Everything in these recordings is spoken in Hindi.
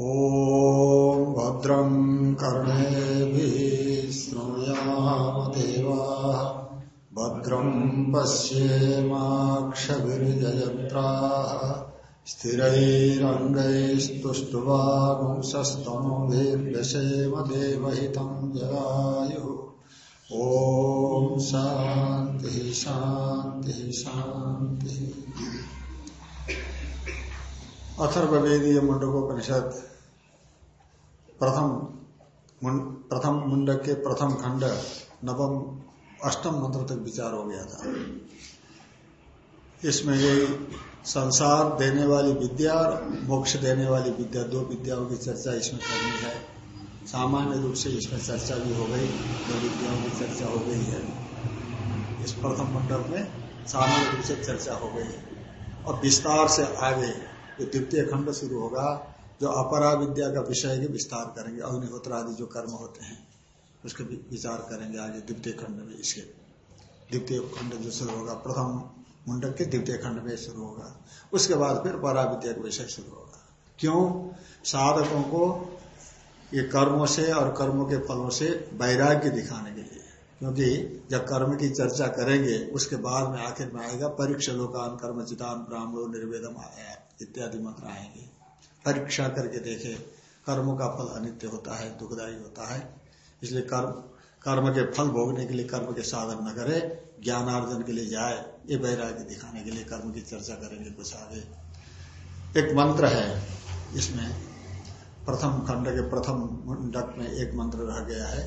ॐ भद्रं कर्णेभिः श्रृणुयामदेवाः भद्रं पश्येमाक्षभिर्जयत्राः स्थिरैरङ्गैस्तुष्टुवागुंसस्तनुभिर्दशेम देवहितं जलायुः ॐ शान्तिः शान्तिः शान्तिः। मुंडकोपनिषद प्रथम प्रथम मुंडक के प्रथम खंड, नवम, अष्टम मंत्र तक विचार हो गया था। इसमें ये संसार देने वाली विद्या और मोक्ष देने वाली विद्या, दो विद्याओं की चर्चा इसमें करनी है। सामान्य रूप से इसमें चर्चा भी हो गई, दो विद्याओं की चर्चा हो गई है। इस प्रथम मंडप में सामान्य रूप से चर्चा हो गई है। और विस्तार से आगे, जो द्वितीय खंड शुरू होगा जो अपरा विद्या का विषय के विस्तार करेंगे अग्निहोत्र आदि जो कर्म होते हैं, उसके विचार करेंगे आगे द्वितीय खंड में इसके। द्वितीय खंड जो शुरू होगा, प्रथम मुंडक के द्वितीय खंड में शुरू होगा। उसके बाद फिर परा विद्या का विषय शुरू होगा। क्यों? साधकों को ये कर्मों से और कर्मों के फलों से वैराग्य दिखाने के लिए। क्योंकि जब कर्म की चर्चा करेंगे, उसके बाद में आखिर में आएगा परीक्षा लोकान कर्म चितान ब्राह्मणों, निर्वेदम इत्यादि मंत्र आएँगे। परीक्षा करके देखे। कर्मों का फल अनित्य होता है, दुखदायी होता है। इसलिए कर्म कर्म के फल भोगने के लिए, कर्म के साधन न करे। ज्ञानार्जन के लिए जाए। ये वैराग्य दिखाने के लिए कर्म की चर्चा करेंगे कुछ आगे। एक मंत्र है, इसमें प्रथम खंड के प्रथम मुंडक में एक मंत्र रह गया है।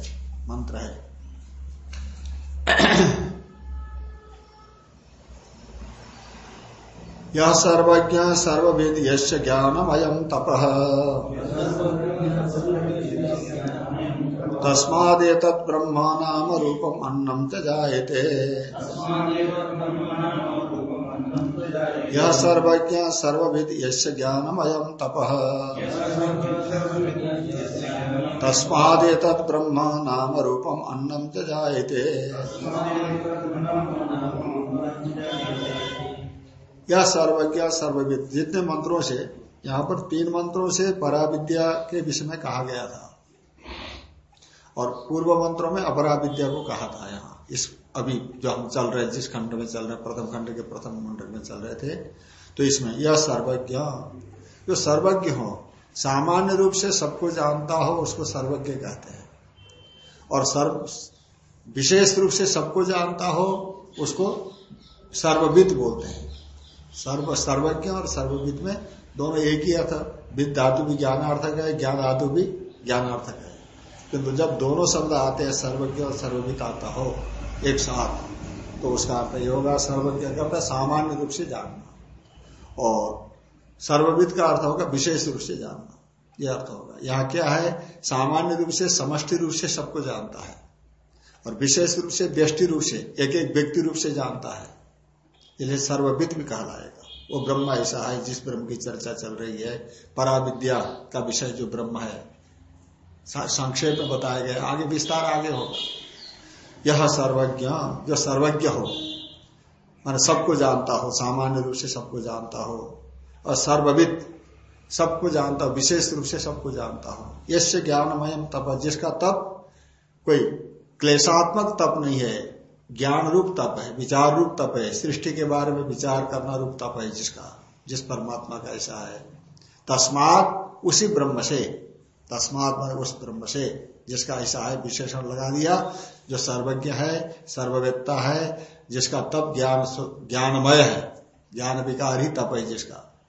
मंत्र है यह सर्वज्ञ सर्वविद यश ज्ञानम अयम तप। तस्मादेत ब्रह्म नाम रूपम अन्नम च जायते यह सर्वज्ञ सर्वविद यश ज्ञानम अयम तप। तस्मादेत ब्रह्म नाम रूपम अन्नम च जायते यह सर्वज्ञ, सर्वविद, जितने मंत्रों से, यहाँ पर तीन मंत्रों से पराविद्या के विषय में कहा गया था। और पूर्व मंत्रों में अपरा विद्या को कहा था यहाँ। इस अभी जो हम चल रहे, जिस खंड में चल रहे, प्रथम खंड के प्रथम मंडल में चल रहे थे तो इसमें यह सर्वज्ञ, जो सर्वज्ञ हो, सामान्य रूप से सबको जानता हो, उसको सर्वज्ञ कहते हैं। और सर्व, विशेष रूप से सबको जानता हो, उसको सर्वविद बोलते हैं। सर्व, सर्वज्ञ और सर्वविद में दोनों एक ही अर्थ, विद धातु भी ज्ञानार्थक है, ज्ञान धातु भी ज्ञानार्थक है। किंतु जब दोनों शब्द आते हैं, सर्वज्ञ और सर्वविद आता हो, एक साथ तो उसका अर्थ ये होगा, सर्वज्ञ का अर्थ सामान्य रूप से जानना। और सर्वविद का अर्थ होगा विशेष रूप से जानना। यह अर्थ होगा। यहाँ क्या है? सामान्य रूप से, समष्टि रूप से सबको जानता है। और विशेष रूप से, व्यष्टि रूप से एक एक व्यक्ति रूप से जानता है। इसलिए सर्वविद भी कहलाएगा वो ब्रह्म ऐसा है जिस ब्रह्म की चर्चा चल रही है। पराविद्या का विषय जो ब्रह्म है संक्षेप में बताया गया। आगे विस्तार आगे होगा। यह सर्वज्ञ जो सर्वज्ञ हो, मान सबको जानता हो, सामान्य रूप से सबको जानता हो, और सर्वविद सबको जानता हो, विशेष रूप से सबको जानता हो। यश ज्ञानमय तप, जिसका तप कोई क्लेशात्मक तप नहीं है ज्ञान रूप तप है विचार रूप तप है, सृष्टि के बारे में विचार करना रूप तप है जिसका, जिस परमात्मा का ऐसा है। तस्मात उसी ब्रह्म से, तस्मात मान उस ब्रह्म से जिसका ऐसा है, विशेषण लगा दिया, जो सर्वज्ञ है, सर्ववेत्ता है, जिसका तप ज्ञान ज्ञानमय है, ज्ञान विकार ही तप है जिसका।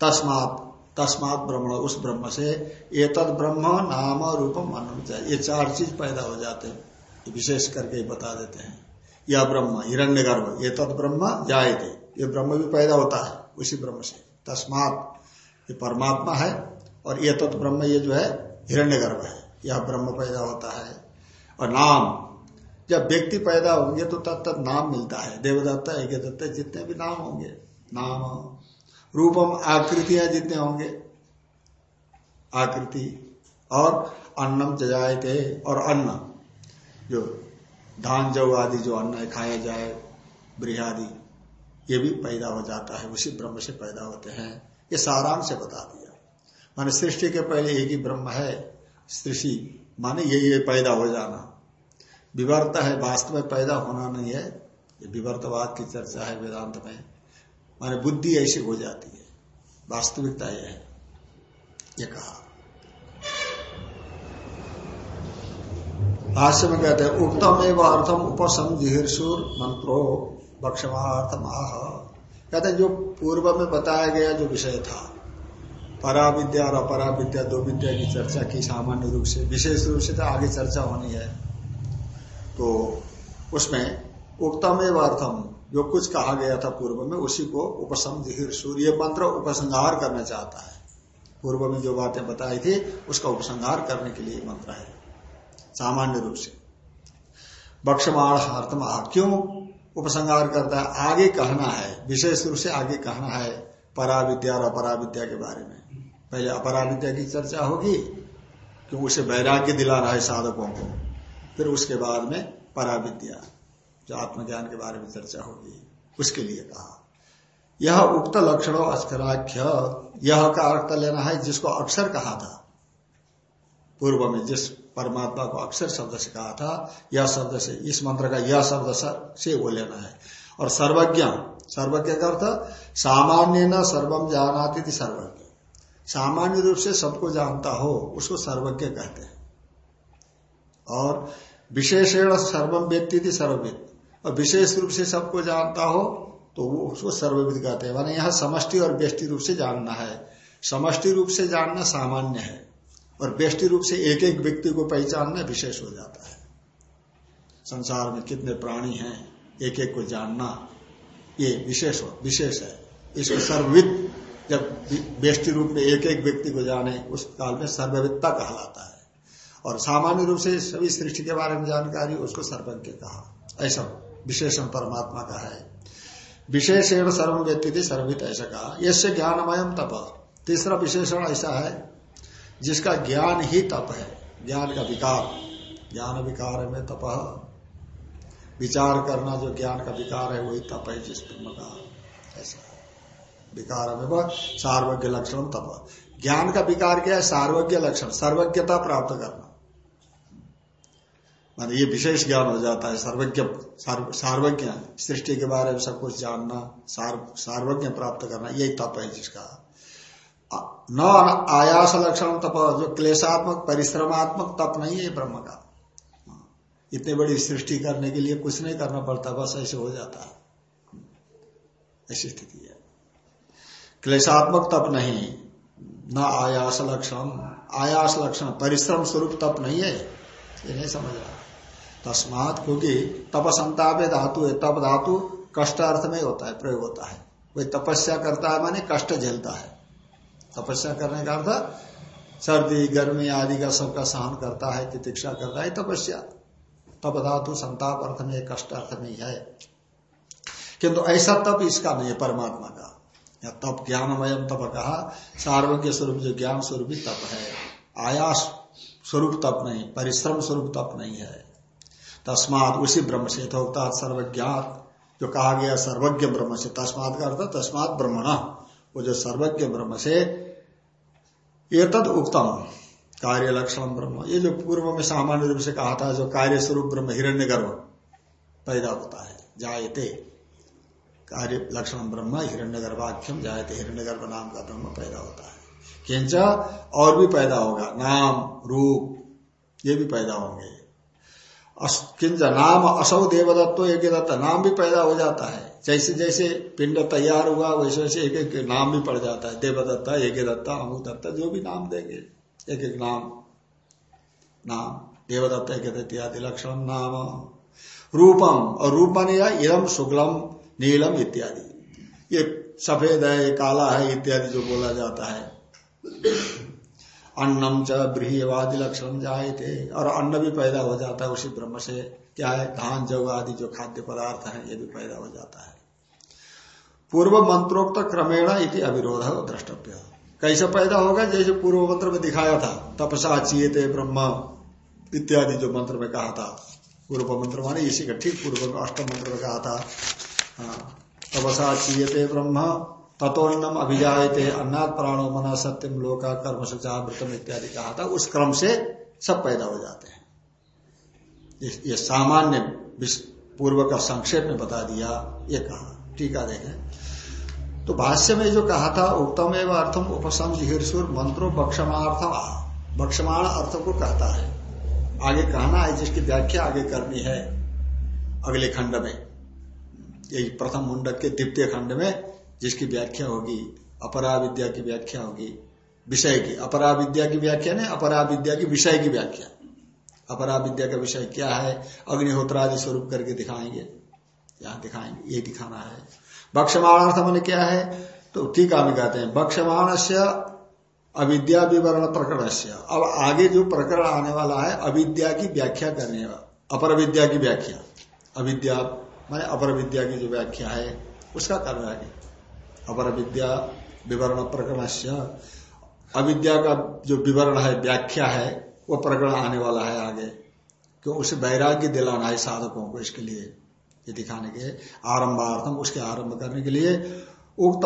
तस्मात तस्मात ब्रह्म, उस ब्रह्म से, एतद ब्रह्म नाम रूपम मानना चाहिए ये चार चीज़ पैदा हो जाते हैं। विशेष करके बता देते हैं। यह ब्रह्म हिरण्य गर्भ ये तत् ब्रह्म जाए थे ये ब्रह्म भी पैदा होता है, उसी ब्रह्म से। तस्मात, ये परमात्मा है, और ये तत् ब्रह्म, ये जो है हिरण्य गर्भ है। यह ब्रह्म पैदा होता है। और नाम, जब व्यक्ति पैदा होंगे तो तब तक नाम मिलता है। देवदत्ता एक दत्ता जितने भी नाम होंगे, नाम, रूपम, आकृतियाँ जितने होंगे, आकृति और अन्नम जजायते और अन्न। जो धान जव आदि जो अन्न खाया जाए बृहादि ये भी पैदा हो जाता है, उसी ब्रह्म से पैदा होते हैं। ये सारांश से बता दिया। माने सृष्टि के पहले एक ही ब्रह्म है, सृष्टि, माने ये ये पैदा हो जाना। विवर्त है, वास्तव में पैदा होना नहीं है। ये विवर्तवाद की चर्चा है वेदांत में। माने बुद्धि ऐसी हो जाती है। वास्तविकता यह है। ये कहा। भाष्य में कहते हैं उत्तम एवं अर्थम उपसम उपसंजिहिर्सुर मंत्रो बक्षमार्थम आह कहते हैं, जो पूर्व में बताया गया जो विषय था परा विद्या और अपरा विद्या दो विद्या की चर्चा की सामान्य रूप से, विशेष रूप से तो आगे चर्चा होनी है। तो उसमें उत्तम एवं अर्थम जो कुछ कहा गया था पूर्व में, उसी को उपसंजिहिर सूर्य मंत्र उपसंहार करना चाहता है। पूर्व में जो बातें बताई थी, उसका उपसंहार करने के लिए मंत्र है। सामान्य रूप से। बक्षमाण अर्थम क्यों? उपसंहार करता है, आगे कहना है, विशेष रूप से आगे कहना है, पराविद्या और अपराविद्या के बारे में। पहले अपराविद्या की चर्चा होगी क्यों उसे वैराग्य दिलाना है साधकों को। फिर उसके बाद में पराविद्या, जो आत्मज्ञान के बारे में चर्चा होगी, उसके लिए कहा। यह उक्त लक्षणों अक्षराख्य यह का अर्थ लेना है जिसको अक्षर कहा था। पूर्व में जिस परमात्मा को अक्षर शब्द से कहा था यह शब्द से, इस मंत्र का यह शब्द से वो लेना है। और सर्वज्ञ सर्वज्ञ का अर्थ, सामान्य न सर्वम जानाती थी सर्वज्ञ। सामान्य रूप से सबको जानता हो, उसको सर्वज्ञ कहते हैं। और विशेषण सर्वम व्यक्ति थी सर्वविद। और विशेष रूप से सबको जानता हो तो वो उसको सर्वविद कहते हैं। माना यहाँ समष्टि और व्यष्टि रूप से जानना है। समष्टि रूप से जानना सामान्य है। और व्यष्टि रूप से एक एक व्यक्ति को पहचानना विशेष हो जाता है। संसार में कितने प्राणी हैं एक एक को जानना, ये विशेष हो, विशेष है। इसको सर्वविद, जब व्यष्टि रूप में एक एक व्यक्ति को जाने, उस काल में सर्वविदता कहलाता है। और सामान्य रूप से सभी सृष्टि के बारे में जानकारी, उसको सर्वज्ञ कहा। ऐसा विशेषण परमात्मा का है। विशेषण सर्व व्यक्ति थी सर्वित, ऐसा कहा। यसे ज्ञानमयम तप। तीसरा विशेषण ऐसा है जिसका ज्ञान ही तप है, ज्ञान का विकार। ज्ञान विकार में तप विचार करना जो ज्ञान का विकार है, वही तप है जिस ब्रह्म का ऐसा। विकार में वह सार्वज्ञ लक्षण तप। ज्ञान का विकार क्या है? सार्वज्ञ लक्षण, सर्वज्ञता प्राप्त करना। माने ये विशेष ज्ञान हो जाता है, सर्वज्ञ सार्वज्ञ। सृष्टि के बारे में सब कुछ जानना सार्वज्ञ प्राप्त करना, यही तप है जिसका। न आयास लक्षण तप, जो क्लेशात्मक, परिश्रमात्मक तप नहीं है ब्रह्म का। इतनी बड़ी सृष्टि करने के लिए कुछ नहीं करना पड़ता, बस ऐसे हो जाता है। ऐसी स्थिति है। क्लेशात्मक तप नहीं, न आयास लक्षण आयास लक्षण, परिश्रम स्वरूप तप नहीं है, ये नहीं समझ रहा। तस्मात क्योंकि तप संतापे धातु है, तप धातु कष्ट अर्थ में होता है, प्रयोग होता है। कोई तपस्या करता है माने कष्ट झेलता है। तपस्या करने का अर्थ सर्दी, गर्मी आदि का सबका सहन करता है प्रतीक्षा करता है, तपस्या। तप धातु संताप अर्थ में कष्ट अर्थ में है। किंतु ऐसा तप इसका नहीं है परमात्मा का। या तप ज्ञानमयम तप कहा, सार्वज्ञ स्वरूप जो ज्ञान स्वरूप तप है। आयास स्वरूप तप नहीं, परिश्रम स्वरूप तप नहीं है। तस्मात उसी ब्रह्म से यथोक्ता सर्वज्ञात, जो कहा गया सर्वज्ञ ब्रह्म से। तस्मात का अर्थ तस्मात ब्रह्मण। वो जो सर्वज्ञ ब्रह्म से ये तद उत्तम कार्य लक्षण ब्रह्म। ये जो पूर्व में सामान्य रूप से कहा था, जो कार्य स्वरूप ब्रह्म हिरण्य गर्भ पैदा होता है, जायते। कार्य लक्षण ब्रह्म हिरण्य गर्भाख्यम जायते। हिरण्य गर्भ नाम का ब्रह्म पैदा होता है। किंच और भी पैदा होगा, नाम, रूप, ये भी पैदा होंगे। किंच नाम असौ देवदत्तो एक दत्त, नाम भी पैदा हो जाता है। जैसे जैसे पिंड तैयार हुआ, वैसे वैसे एक एक नाम भी पड़ जाता है। देवदत्ता एक दत्ता अमु दत्ता जो भी नाम देंगे। एक एक नाम। नाम। देवदत्त एक इत्यादि। लक्षण नाम। रूपम। और रूप माने इरम शुक्लम, नीलम इत्यादि। ये सफ़ेद है, काला है इत्यादि जो बोला जाता है। अन्नम च ब्रीहवादि लक्षण जाए थे और अन्न भी पैदा हो जाता है उसी ब्रह्म से। क्या है? धान जव आदि जो खाद्य पदार्थ है ये भी पैदा हो जाता है। पूर्व मंत्रोक्त क्रमेण इति अविरोध द्रष्टव्य। कैसे पैदा होगा? जैसे पूर्व मंत्र में दिखाया था तपसा चीयते ब्रह्म इत्यादि जो मंत्र में कहा था। पूर्व मंत्र माने इसी का ठीक पूर्व अष्टम मंत्र में कहा था। हाँ, तपसा चीयते ब्रह्म तत्वन्नम अभिजायते अन्नाथ प्राणो मना सत्यम लोका कर्म सुचावृतम इत्यादि कहा था। उस क्रम से सब पैदा हो जाते हैं। ये सामान्य पूर्व का संक्षेप में बता दिया, ये कहा। टीका देखें। तो भाष्य में जो कहा था उत्तम एवं अर्थम उपसम जिहिर्सुर मंत्रो बक्षमार्थम बक्षमाण अर्थ को कहता है। आगे कहना है, जिसकी व्याख्या आगे करनी है, अगले खंड में। यही प्रथम मुंडक के द्वितीय खंड में जिसकी व्याख्या होगी अपरा विद्या की व्याख्या होगी, विषय की। अपरा विद्या की व्याख्या नहीं अपरा विद्या की विषय की व्याख्या। अपरा विद्या का विषय क्या है? अग्निहोत्रादि स्वरूप करके दिखाएँगे। यहाँ दिखाएँगे, ये दिखाना है। बक्षमाणार्थ मन क्या है? तो टीका में कहते हैं बक्षमाण से अविद्या विवरण प्रकरण से अब आगे जो प्रकरण आने वाला है, अविद्या की व्याख्या करने अपर विद्या की व्याख्या। अविद्या, माने अपर विद्या की जो व्याख्या है, उसका कर रहा है। अपर विद्या विवरण प्रकरण अविद्या का जो विवरण है, व्याख्या है वो प्रकरण आने वाला है आगे क्यों उसे वैराग्य दिलाना है साधकों को इसके लिए, ये दिखाने के आरंभार्थम उसके आरंभ करने के लिए। उक्त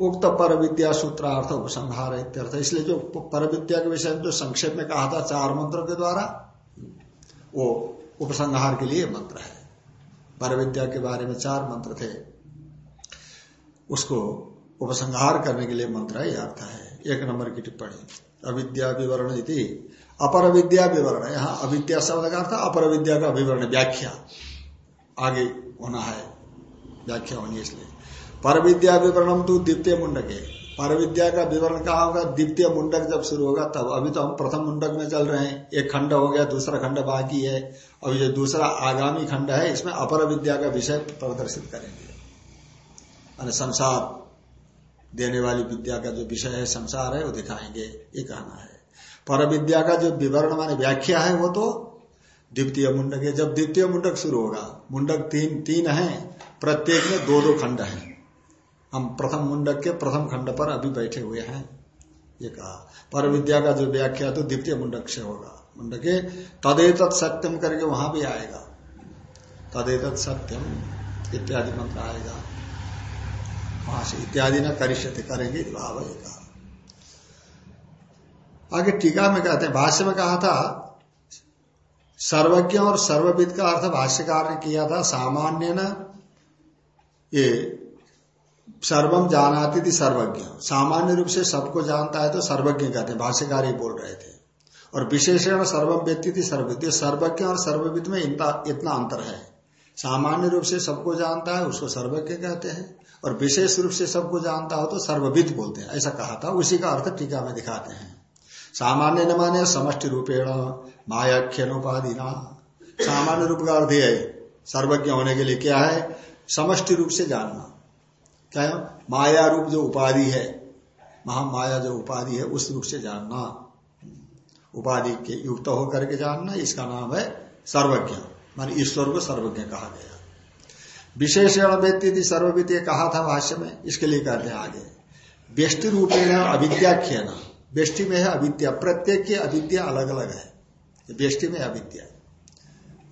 उक्त पर विद्या सूत्रार्थ उपसंहार इत्यर्थ। इसलिए जो पर विद्या के विषय में जो संक्षेप में कहा था चार मंत्रों के द्वारा, वो उपसंहार के लिए मंत्र है। पर विद्या के बारे में चार मंत्र थे। उसको उपसंहार करने के लिए मंत्र है अर्थ है। एक नंबर की टिप्पणी। अविद्या विवरण यदि अपर विद्या विवरण यहाँ अविद्या शब्द का अर्थ अपर विद्या का विवरण, व्याख्या। आगे होना है, व्याख्या होनी इसलिए। पर विद्या विवरणम तो द्वितीय मुंडक। है पर विद्या का विवरण कहा होगा? द्वितीय मुंडक जब शुरू होगा, तब अभी तो हम प्रथम मुंडक में चल रहे हैं। एक खंड हो गया, दूसरा खंड बाकी है। अभी जो दूसरा आगामी खंड है, इसमें अपर विद्या का विषय प्रदर्शित करेंगे। संसार देने वाली विद्या का जो विषय है, संसार है, वो दिखाएँगे। ये कहना है। पर विद्या का जो विवरण माने व्याख्या है, वो तो द्वितीय मुंडक है। जब द्वितीय मुंडक शुरू होगा, मुंडक तीन तीन है, प्रत्येक में दो दो खंड है। हम प्रथम मुंडक के प्रथम खंड पर अभी बैठे हुए हैं। ये कहा। पर विद्या का जो व्याख्या तो द्वितीय मुंडक से होगा। मुंडक के तदेत सत्यम करके वहाँ भी आएगा। तदे तदेत सत्यम इत्यादि मंत्र आएगा। वहाँ से इत्यादि न करिष्यते, करेंगे भाव कहा आगे टीका में कहते हैं, भाष्य में कहा था, सर्वज्ञ और सर्वविद का अर्थ भाष्यकार ने किया था, सामान्य न, ये सर्वम जानाती थी सर्वज्ञ। सामान्य रूप से सबको जानता है तो सर्वज्ञ कहते हैं, भाष्यकार ही बोल रहे थे। और विशेषण सर्वम व्यक्ति थी सर्वविद। सर्वज्ञ और सर्वविद में इतना अंतर है। सामान्य रूप से सबको जानता है, उसको सर्वज्ञ कहते हैं। और विशेष रूप से सबको जानता हो तो सर्वविद बोलते हैं। ऐसा कहा था। उसी का अर्थ टीका में दिखाते हैं। सामान्य न माने समष्टि रूपेण मायाख्यनोपाधि ना सामान्य रूप का अर्थ है, सर्वज्ञ होने के लिए क्या है? समष्टि रूप से जानना। क्या है? माया रूप जो उपाधि है, महामाया जो उपाधि है, उस रूप से जानना। उपाधि के युक्त होकर के जानना, इसका नाम है सर्वज्ञ। मान ईश्वर को सर्वज्ञ कहा गया। विशेषण व्यक्ति सर्वविद ये कहा था भाष्य में, इसके लिए कहते हैं आगे। व्यष्टि रूपेण अविद्याख्य न व्यष्टि में है अविद्या, प्रत्येक की अविद्या अलग अलग है व्यष्टि में अविद्या।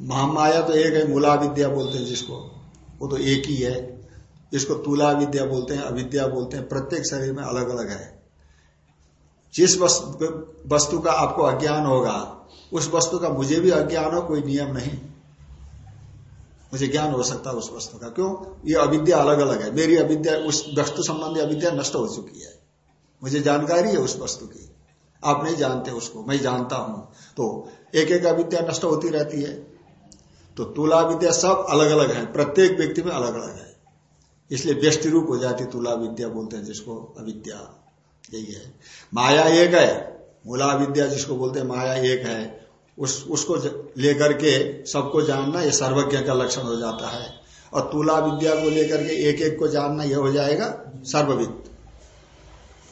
महामाया तो एक है मूला विद्या बोलते हैं जिसको। वो तो एक ही है। जिसको तुला विद्या बोलते हैं, अविद्या बोलते हैं, प्रत्येक शरीर में अलग अलग है। जिस वस्तु का आपको अज्ञान होगा, उस वस्तु का मुझे भी अज्ञान हो, कोई नियम नहीं। मुझे ज्ञान हो सकता है उस वस्तु का। क्यों? ये अविद्या अलग अलग है। मेरी अविद्या, उस वस्तु संबंधी अविद्या नष्ट हो चुकी है। मुझे जानकारी है उस वस्तु की। आप नहीं जानते उसको। मैं जानता हूँ। तो एक एक अविद्या नष्ट होती रहती है। तो तुला विद्या सब अलग अलग है। प्रत्येक व्यक्ति में अलग अलग है। इसलिए व्यष्टि रूप हो जाती तुला विद्या बोलते हैं, जिसको अविद्या। यही है। माया एक है। मूला विद्या जिसको बोलते हैं, माया एक है। उस, उसको लेकर के सबको जानना ये सर्वज्ञ का लक्षण हो जाता है। और तुला विद्या को लेकर के एक एक को जानना यह हो जाएगा सर्वविद।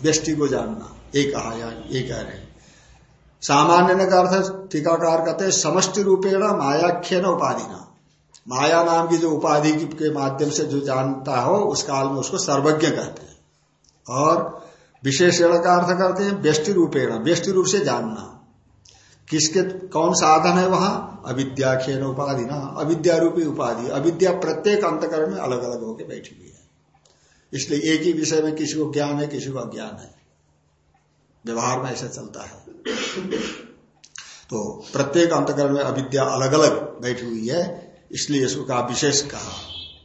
व्यष्टि को जानना, एक कहा ये कह रहे। हैं सामान्य का अर्थ टीकाकार कहते हैं, समष्टि रूपेण न उपाधि ना माया नाम की जो उपाधि के माध्यम से जो जानता हो, उस काल में उसको सर्वज्ञ कहते हैं। और विशेषण का अर्थ करते हैं, व्यष्टि रूपेण, व्यष्टि रूप से जानना। किसके, कौन साधन है वहाँ? अविद्या खेन उपाधि ना। अविद्या रूपी उपाधि। अविद्या प्रत्येक अंतकरण में अलग अलग होकर बैठी हुई है। इसलिए एक ही विषय में किसी को ज्ञान है, किसी को अज्ञान है। व्यवहार में ऐसा चलता है। तो प्रत्येक अंतकरण में अविद्या अलग अलग बैठी हुई है, इसलिए इसको कहा विशेष कहा।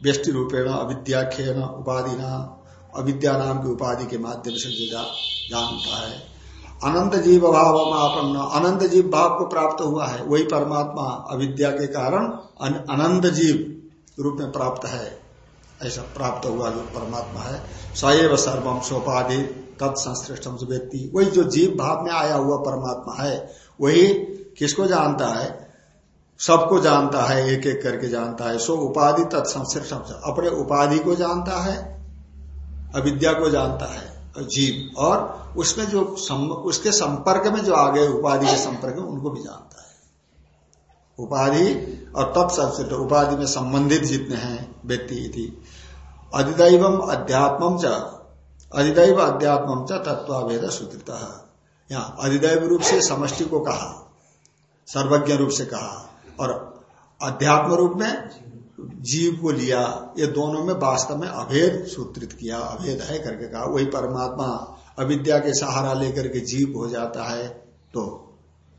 व्यष्टि रूपेण अविद्या खेन उपाधि ना। अविद्या नाम की उपाधि के माध्यम से जो जानता है। अनंत जीव भाव आपन्न अनंत जीव भाव को प्राप्त हुआ है, वही परमात्मा अविद्या के कारण अनंत जीव रूप में प्राप्त है। ऐसा प्राप्त हुआ जो परमात्मा है। सैव सर्वम सोपाधि तत्संश्रेष्ठम व्यक्ति वही जो जीव भाव में आया हुआ परमात्मा है, वही किसको जानता है? सबको जानता है एक एक करके जानता है। सो उपाधि तत्संश्रेष्ठ अपने उपाधि को जानता है, अविद्या को जानता है। जीव और उसमें जो सम, उसके संपर्क में जो आ गए उपाधि के संपर्क में उनको भी जानता है। उपाधि और तत्संश्रेष्ठ उपाधि में संबंधित जितने हैं व्यक्ति अधिदैव अध्यात्म च अधिदैव अध्यात्म च तत्वाभेद सूत्रित। यहाँ अधिदैव रूप से समष्टि को कहा सर्वज्ञ रूप से कहा और अध्यात्म रूप में जीव को लिया, ये दोनों में वास्तव में अभेद सूत्रित किया, अभेद है करके कहा, वही परमात्मा अविद्या के सहारा लेकर के जीव हो जाता है तो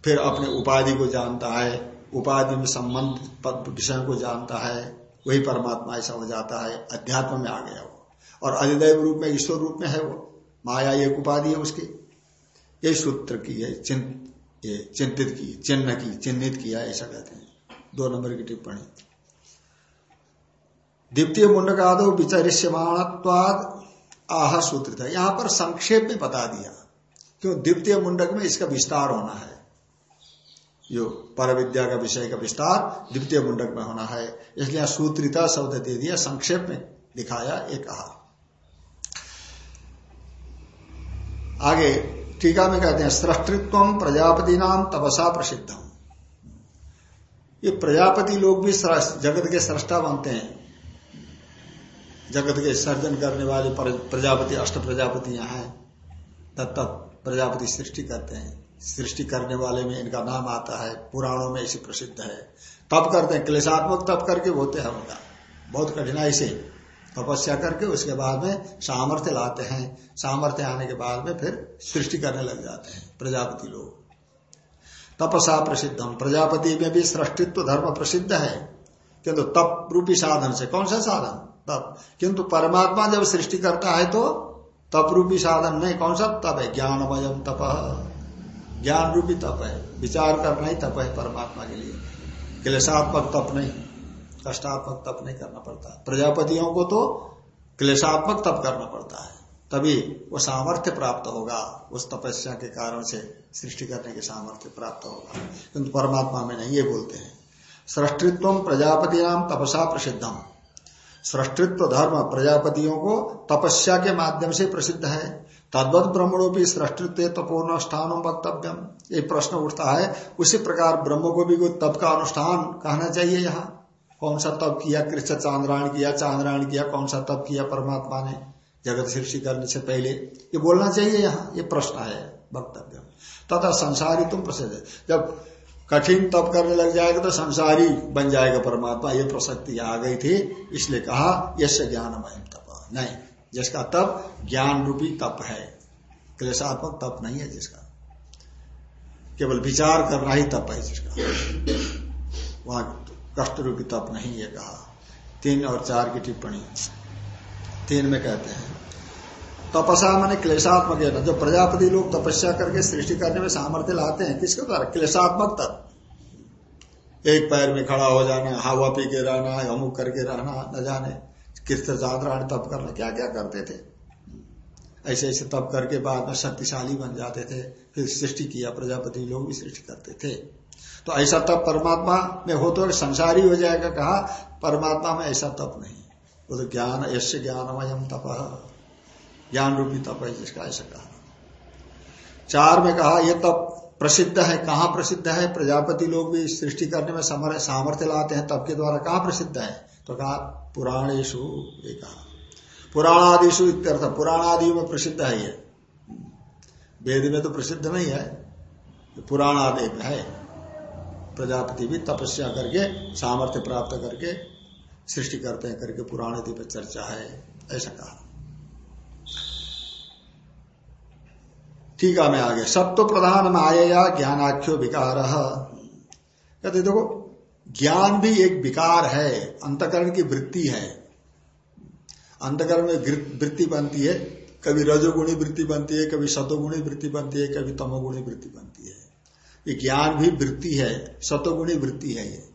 फिर अपने उपाधि को जानता है, उपाधि में संबंध, विषय को जानता है, वही परमात्मा ऐसा हो जाता है, अध्यात्म में आ गया वो। और अधिदैव रूप में, ईश्वर रूप में है वो। माया एक उपाधि है उसकी। ये सूत्र की है चिंत, ये चिंतित की, चिन्ह की, चिन्हित किया, ऐसा कहते हैं। दो नंबर की टिप्पणी। द्वितीय मुंडकादो विचरिष्यमाणत्वाद आह सूत्र था यहाँ पर संक्षेप में बता दिया, क्यों द्वितीय मुंडक में इसका विस्तार होना है। जो पर विद्या का विषय का विस्तार द्वितीय मुंडक में होना है। इसलिए सूत्रिता शब्द दे दिया, संक्षेप में दिखाया, एक कहा आगे टीका में कहते हैं सृष्टित्व प्रजापति नाम तपसा प्रसिद्ध। ये प्रजापति लोग भी जगत के सृष्टा बनते हैं। जगत के सर्जन करने वाले प्रजापति, अष्ट प्रजापति यहाँ है। तत्त प्रजापति सृष्टि करते हैं। सृष्टि करने वाले में इनका नाम आता है। पुराणों में ऐसी प्रसिद्ध है। तप करते हैं। क्लेशात्मक तप करके होते हैं उनका। बहुत कठिनाई से तपस्या करके उसके बाद में सामर्थ्य लाते हैं। सामर्थ्य आने के बाद में फिर सृष्टि करने लग जाते हैं प्रजापति लोग। तपसा प्रसिद्धम। प्रजापति में भी सृष्टित्व धर्म प्रसिद्ध है। किंतु तप रूपी साधन से कौन सा साधन? तप किंतु परमात्मा जब सृष्टि करता है तो तप रूपी साधन नहीं। कौन सा? तप है। ज्ञानमयम तप। ज्ञान रूपी तप है। विचार करना ही तप है परमात्मा के लिए। क्लेशात्मक तप नहीं। कष्टात्मक तप नहीं करना पड़ता। प्रजापतियों को तो क्लेशात्मक तप करना पड़ता है। तभी वो सामर्थ्य प्राप्त होगा। उस तपस्या के कारण से सृष्टि करने के सामर्थ्य प्राप्त होगा। किंतु परमात्मा में नहीं ये बोलते हैं। सृष्टित्व प्रजापति नाम तपसा प्रसिद्धम। सृष्टित्व धर्म प्रजापतियों को तपस्या के माध्यम से प्रसिद्ध है। तद्वत ब्रह्मणों भी सृष्टित्व तपोन स्थान वक्तव्यम। ये प्रश्न उठता है, उसी प्रकार ब्रह्म को भी तप का अनुष्ठान कहना चाहिए यहाँ। कौन सा तप किया, कृष्ण चांद्रायण किया चांद्रायण किया, कौन सा तप किया परमात्मा ने, जगत सृष्टि करने से पहले? ये बोलना चाहिए यहाँ, ये प्रश्न है, वक्तव्य। तथा संसारी तुम प्रसिद्ध जब कठिन तप करने लग जाएगा तो संसारी बन जाएगा परमात्मा। ये प्रसक्ति आ गई थी, इसलिए कहा यश ज्ञानमय तप। नहीं, जिसका तप ज्ञान रूपी तप है। क्लेशात्मक तप नहीं है जिसका। केवल विचार करना ही तप है जिसका। वहाँ कष्ट रूपी तप नहीं है कहा। तीन और चार की टिप्पणी। तीन में कहते हैं तपसा मैंने क्लेशात्मक है ना। जो प्रजापति लोग तपस्या करके सृष्टि करने में सामर्थ्य लाते हैं, किसके द्वारा? क्लेशात्मक तप एक पैर में खड़ा हो जाना, हवा पी के रहना, अमुक करके रहना, न जाने किस तरह तप करना क्या क्या करते थे? ऐसे ऐसे तप करके बाद में शक्तिशाली बन जाते थे, फिर सृष्टि किया, प्रजापति लोग भी सृष्टि करते थे। तो ऐसा तप परमात्मा में हो तो संसारी हो जाएगा, कहा, परमात्मा में ऐसा तप नहीं। वो तो ज्ञान यश ज्ञानमयम तप। ज्ञान रूपी तप है जिसका ऐसा कहा। चार में कहा यह तप प्रसिद्ध है। कहाँ प्रसिद्ध है? प्रजापति लोग भी सृष्टि करने में समर, सामर्थ्य लाते हैं, तप के द्वारा कहाँ प्रसिद्ध है? तो कहा, पुराणेशु कहा। पुराणादिशु इत्यर्थ पुराणादि में प्रसिद्ध है ये। वेद में तो प्रसिद्ध नहीं है पुराणादि में है। प्रजापति भी तपस्या करके, सामर्थ्य प्राप्त करके, सृष्टि करते हैं, करके पुराण आदि पर चर्चा है, ऐसा कहा। है मैं आगे, सत्व प्रधान माया ज्ञानाख्यो विकार। कहते देखो, ज्ञान भी एक विकार है, अंतकरण की वृत्ति है। अंतकरण में वृत्ति बनती है, कभी रजोगुणी वृत्ति बनती है, कभी सतोगुणी वृत्ति बनती है, कभी तमोगुणी वृत्ति बनती है। ये ज्ञान भी वृत्ति है, सतोगुणी वृत्ति है ये।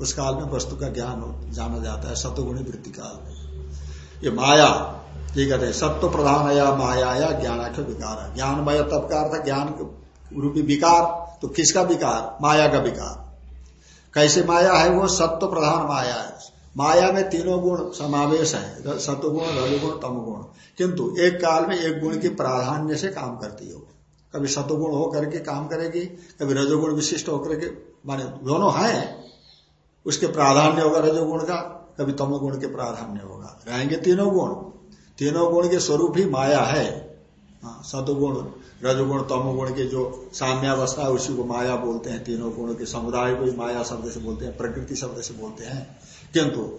उस काल में वस्तु का ज्ञान जाना जाता है, सतोगुणी वृत्ति काल में। ये माया कहते हैं, सत्व प्रधान या माया या ज्ञानाख्य विकार ज्ञानमय तब का अर्थ ज्ञान रूपी विकार तो किसका विकार? माया का विकार। कैसे माया है वो? सत्व प्रधान माया है। माया में तीनों गुण समावेश है सतुगुण रजगुण, तमगुण। किंतु एक काल में एक गुण की प्राधान्य से काम करती हो। कभी सतुगुण होकर के काम करेगी, कभी रजोगुण विशिष्ट होकर के, माने दोनों हैं, उसके प्राधान्य होगा रजोगुण का, कभी तमोगुण के प्राधान्य होगा। रहेंगे तीनों गुण। तीनों गुण के स्वरूप ही माया है। हाँ, सतुगुण रजगुण तमोगुण के जो साम्यावस्था है उसी को माया बोलते हैं। तीनों गुणों के समुदाय को माया शब्द से बोलते हैं प्रकृति शब्द से बोलते हैं। किंतु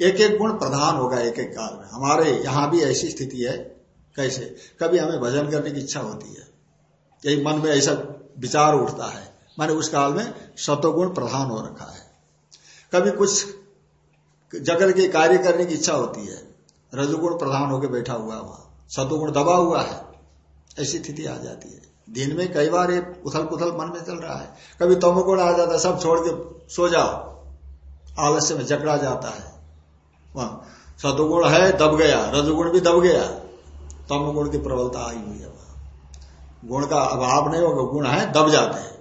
एक एक गुण प्रधान होगा एक एक काल में। हमारे यहाँ भी ऐसी स्थिति है। कैसे? कभी हमें भजन करने की इच्छा होती है। यही मन में ऐसा विचार उठता है। माने उस काल में सतोगुण प्रधान हो रखा है। कभी कुछ जगत के कार्य करने की इच्छा होती है। रजोगुण प्रधान होकर बैठा हुआ वहाँ। सतोगुण दबा हुआ है। ऐसी स्थिति आ जाती है। दिन में कई बार ये उथल पुथल मन में चल रहा है। कभी तमोगुण आ जाता है, सब छोड़ के सो जाओ। आलस्य में जकड़ा जाता है। वहाँ सतुगुण है, दब गया। रजगुण भी दब गया। तमगुण की प्रबलता आई हुई है वहाँ। गुण का अभाव नहीं होगा, गुण है, दब जाते हैं।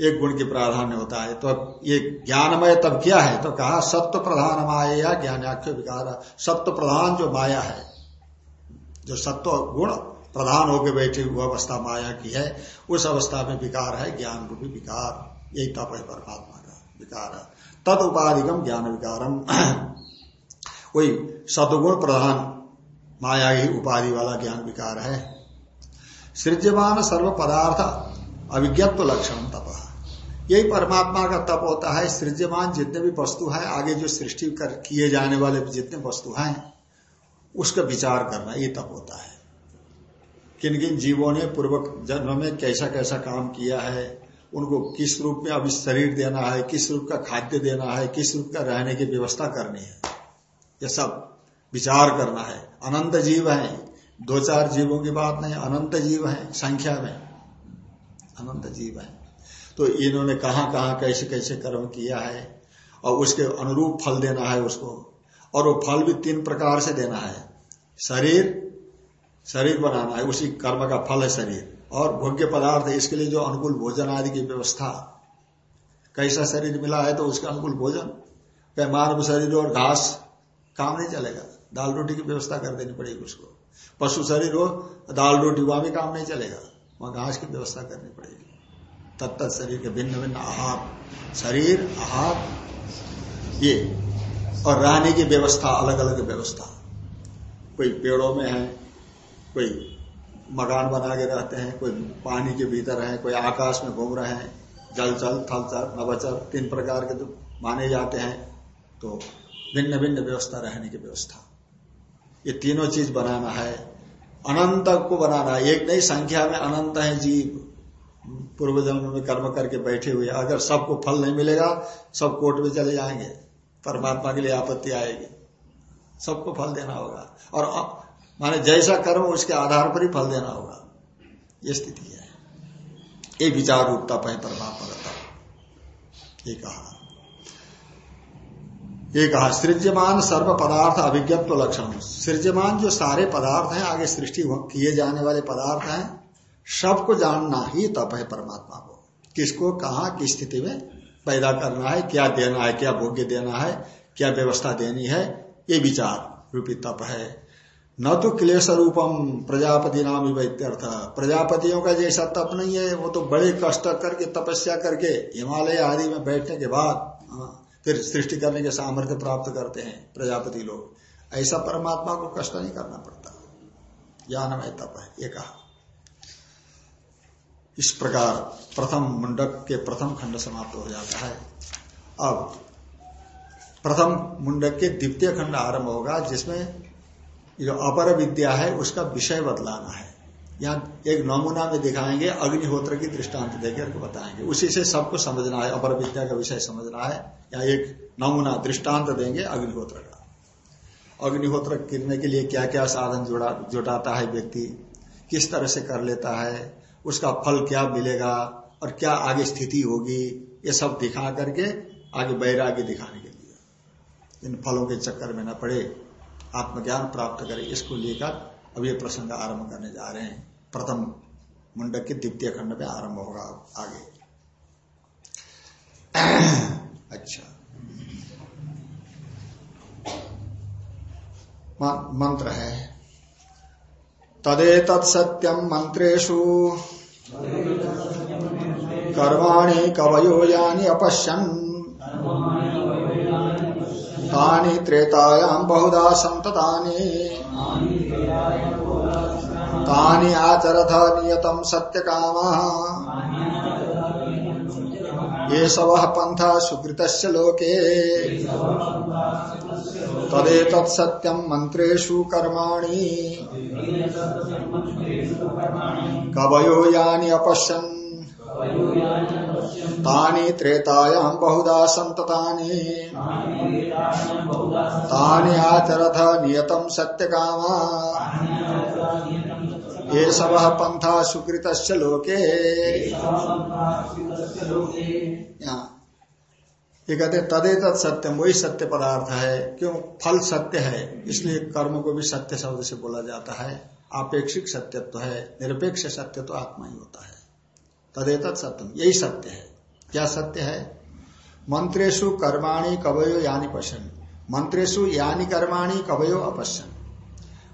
एक गुण की प्राधान्य होता है। तो ये ज्ञानमय तब क्या है? तो कहा, सत्व प्रधान माया या ज्ञानाख्य विकार। सत्व प्रधान जो माया है, जो सत्व गुण प्रधान होकर बैठी हुई अवस्था माया की है, उस अवस्था में विकार है, ज्ञान रूपी विकार। यही तप है परमात्मा का विकार। है तद उपाधिकम ज्ञान विकारम। वही सदगुण प्रधान माया ही उपाधि वाला ज्ञान विकार है। सृज्यमान सर्व पदार्थ अभिज्ञत्व लक्षण। यही परमात्मा का तप होता है सृज्यमान जितने भी वस्तु हैं, आगे जो सृष्टि कर, किए जाने वाले जितने वस्तु हैं, उसका विचार करना, ये तप होता है। किन किन जीवों ने पूर्व जन्म में कैसा कैसा काम किया है, उनको किस रूप में अभी शरीर देना है, किस रूप का खाद्य देना है, किस रूप का रहने की व्यवस्था करनी है यह सब विचार करना है। अनंत जीव है, दो चार जीवों की बात नहीं, अनंत जीव है, संख्या में अनंत जीव है। तो इन्होंने कहा कहा कैसे कैसे कर्म किया है और उसके अनुरूप फल देना है उसको। और वो फल भी तीन प्रकार से देना है। शरीर शरीर बनाना है, उसी कर्म का फल है शरीर। और भोग्य पदार्थ, इसके लिए जो अनुकूल भोजन आदि की व्यवस्था। कैसा शरीर मिला है तो उसका अनुकूल भोजन। मानव शरीर और घास, काम नहीं चलेगा। दाल रोटी की व्यवस्था कर देनी पड़ेगी उसको। पशु शरीर हो, दाल रोटी वहाँ भी काम नहीं चलेगा। वहाँ घास की व्यवस्था करनी पड़ेगी। तत्त शरीर के भिन्न भिन्न आहार, शरीर, आहार, ये, और रहने की व्यवस्था अलग अलग व्यवस्था। कोई पेड़ों में है, कोई मकान बना के रहते हैं, कोई पानी के भीतर है, कोई आकाश में घूम रहे हैं जल चल थल चल नवचल तीन प्रकार के तो माने जाते हैं तो भिन्न भिन्न व्यवस्था, रहने की व्यवस्था। ये तीनों चीज़ बनाना है। अनंत को बनाना है। एक नई संख्या में अनंत है जीव। पूर्व जन्म में कर्म करके बैठे हुए, अगर सबको फल नहीं मिलेगा, सब कोर्ट में चले जाएँगे, परमात्मा के लिए आपत्ति आएगी। सबको फल देना होगा। और माने जैसा कर्म, उसके आधार पर ही फल देना होगा। ये स्थिति है। ये विचार रूपता है परमात्मा का ये कहा। ये कहा, सृज्यमान सर्व पदार्थ अभिज्ञत्व लक्षण। सृज्यमान जो सारे पदार्थ हैं, आगे सृष्टि किए जाने वाले पदार्थ हैं सबको जानना ही तप है परमात्मा को। किसको कहा किस स्थिति में पैदा करना है क्या देना है क्या भोग्य देना है क्या व्यवस्था देनी है ये विचार रूपी तप है। न तो क्लेश रूपम प्रजापति नाम इत्यर्थ। प्रजापतियों का जैसा तप नहीं है वो तो बड़े कष्ट करके तपस्या करके हिमालय आदि में बैठने के बाद हाँ, फिर सृष्टि करने के सामर्थ्य प्राप्त करते हैं प्रजापति लोग। ऐसा परमात्मा को कष्ट नहीं करना पड़ता। ज्ञानमय तप है ये कहा। इस प्रकार प्रथम मुंडक के प्रथम खंड समाप्त हो जाता है। अब प्रथम मुंडक के द्वितीय खंड आरंभ होगा, जिसमें जो अपर विद्या है, उसका विषय बदलाना है। यहाँ एक नमूना में दिखाएँगे, अग्निहोत्र की दृष्टांत देकर बताएँगे। उसी से सबको समझना है, अपर विद्या का विषय समझना है। या एक नमूना दृष्टांत देंगे अग्निहोत्र का। अग्निहोत्र गिरने के लिए क्या क्या साधन जुटाता है व्यक्ति? किस तरह से कर लेता है? उसका फल क्या मिलेगा और क्या आगे स्थिति होगी, ये सब दिखा करके आगे वैराग्य दिखाने के लिए। इन फलों के चक्कर में न पड़े। आत्मज्ञान प्राप्त करे। इसको लेकर अब ये प्रसंग आरंभ करने जा रहे हैं। प्रथम मुंडक के द्वितीय खंड में आरंभ होगा आगे। अच्छा। मंत्र है। तदे सत्यम मंत्रेशु कर्माणि कवयो यानी अपश्यन्। तानि त्रेतायां बहुधा संततानि तानि आचरथ नियतम सत्य काम ये सब पंथ सुकृत लोके। तदेत सत्यम मंत्रेशु कर्माणि। कवयो यानि अपश्यन्। तानि त्रेतायाम बहुधा संततानि तानि आचरथ नियतम सत्य कामा ये सब पंथा सुकृत लोके। ये कहते तदे तत् सत्यम वही सत्य पदार्थ है। क्यों? फल सत्य है, इसलिए कर्म को भी सत्य शब्द से बोला जाता है। आपेक्षिक सत्यत्व तो है, निरपेक्ष सत्य तो आत्मा ही होता है। तदे तत् सत्यम यही सत्य है। क्या सत्य है? मंत्रेशु कर्माणी कवयो यानी पश्यन। मंत्रेशु यानी कर्माणी कवयो अपश्यन।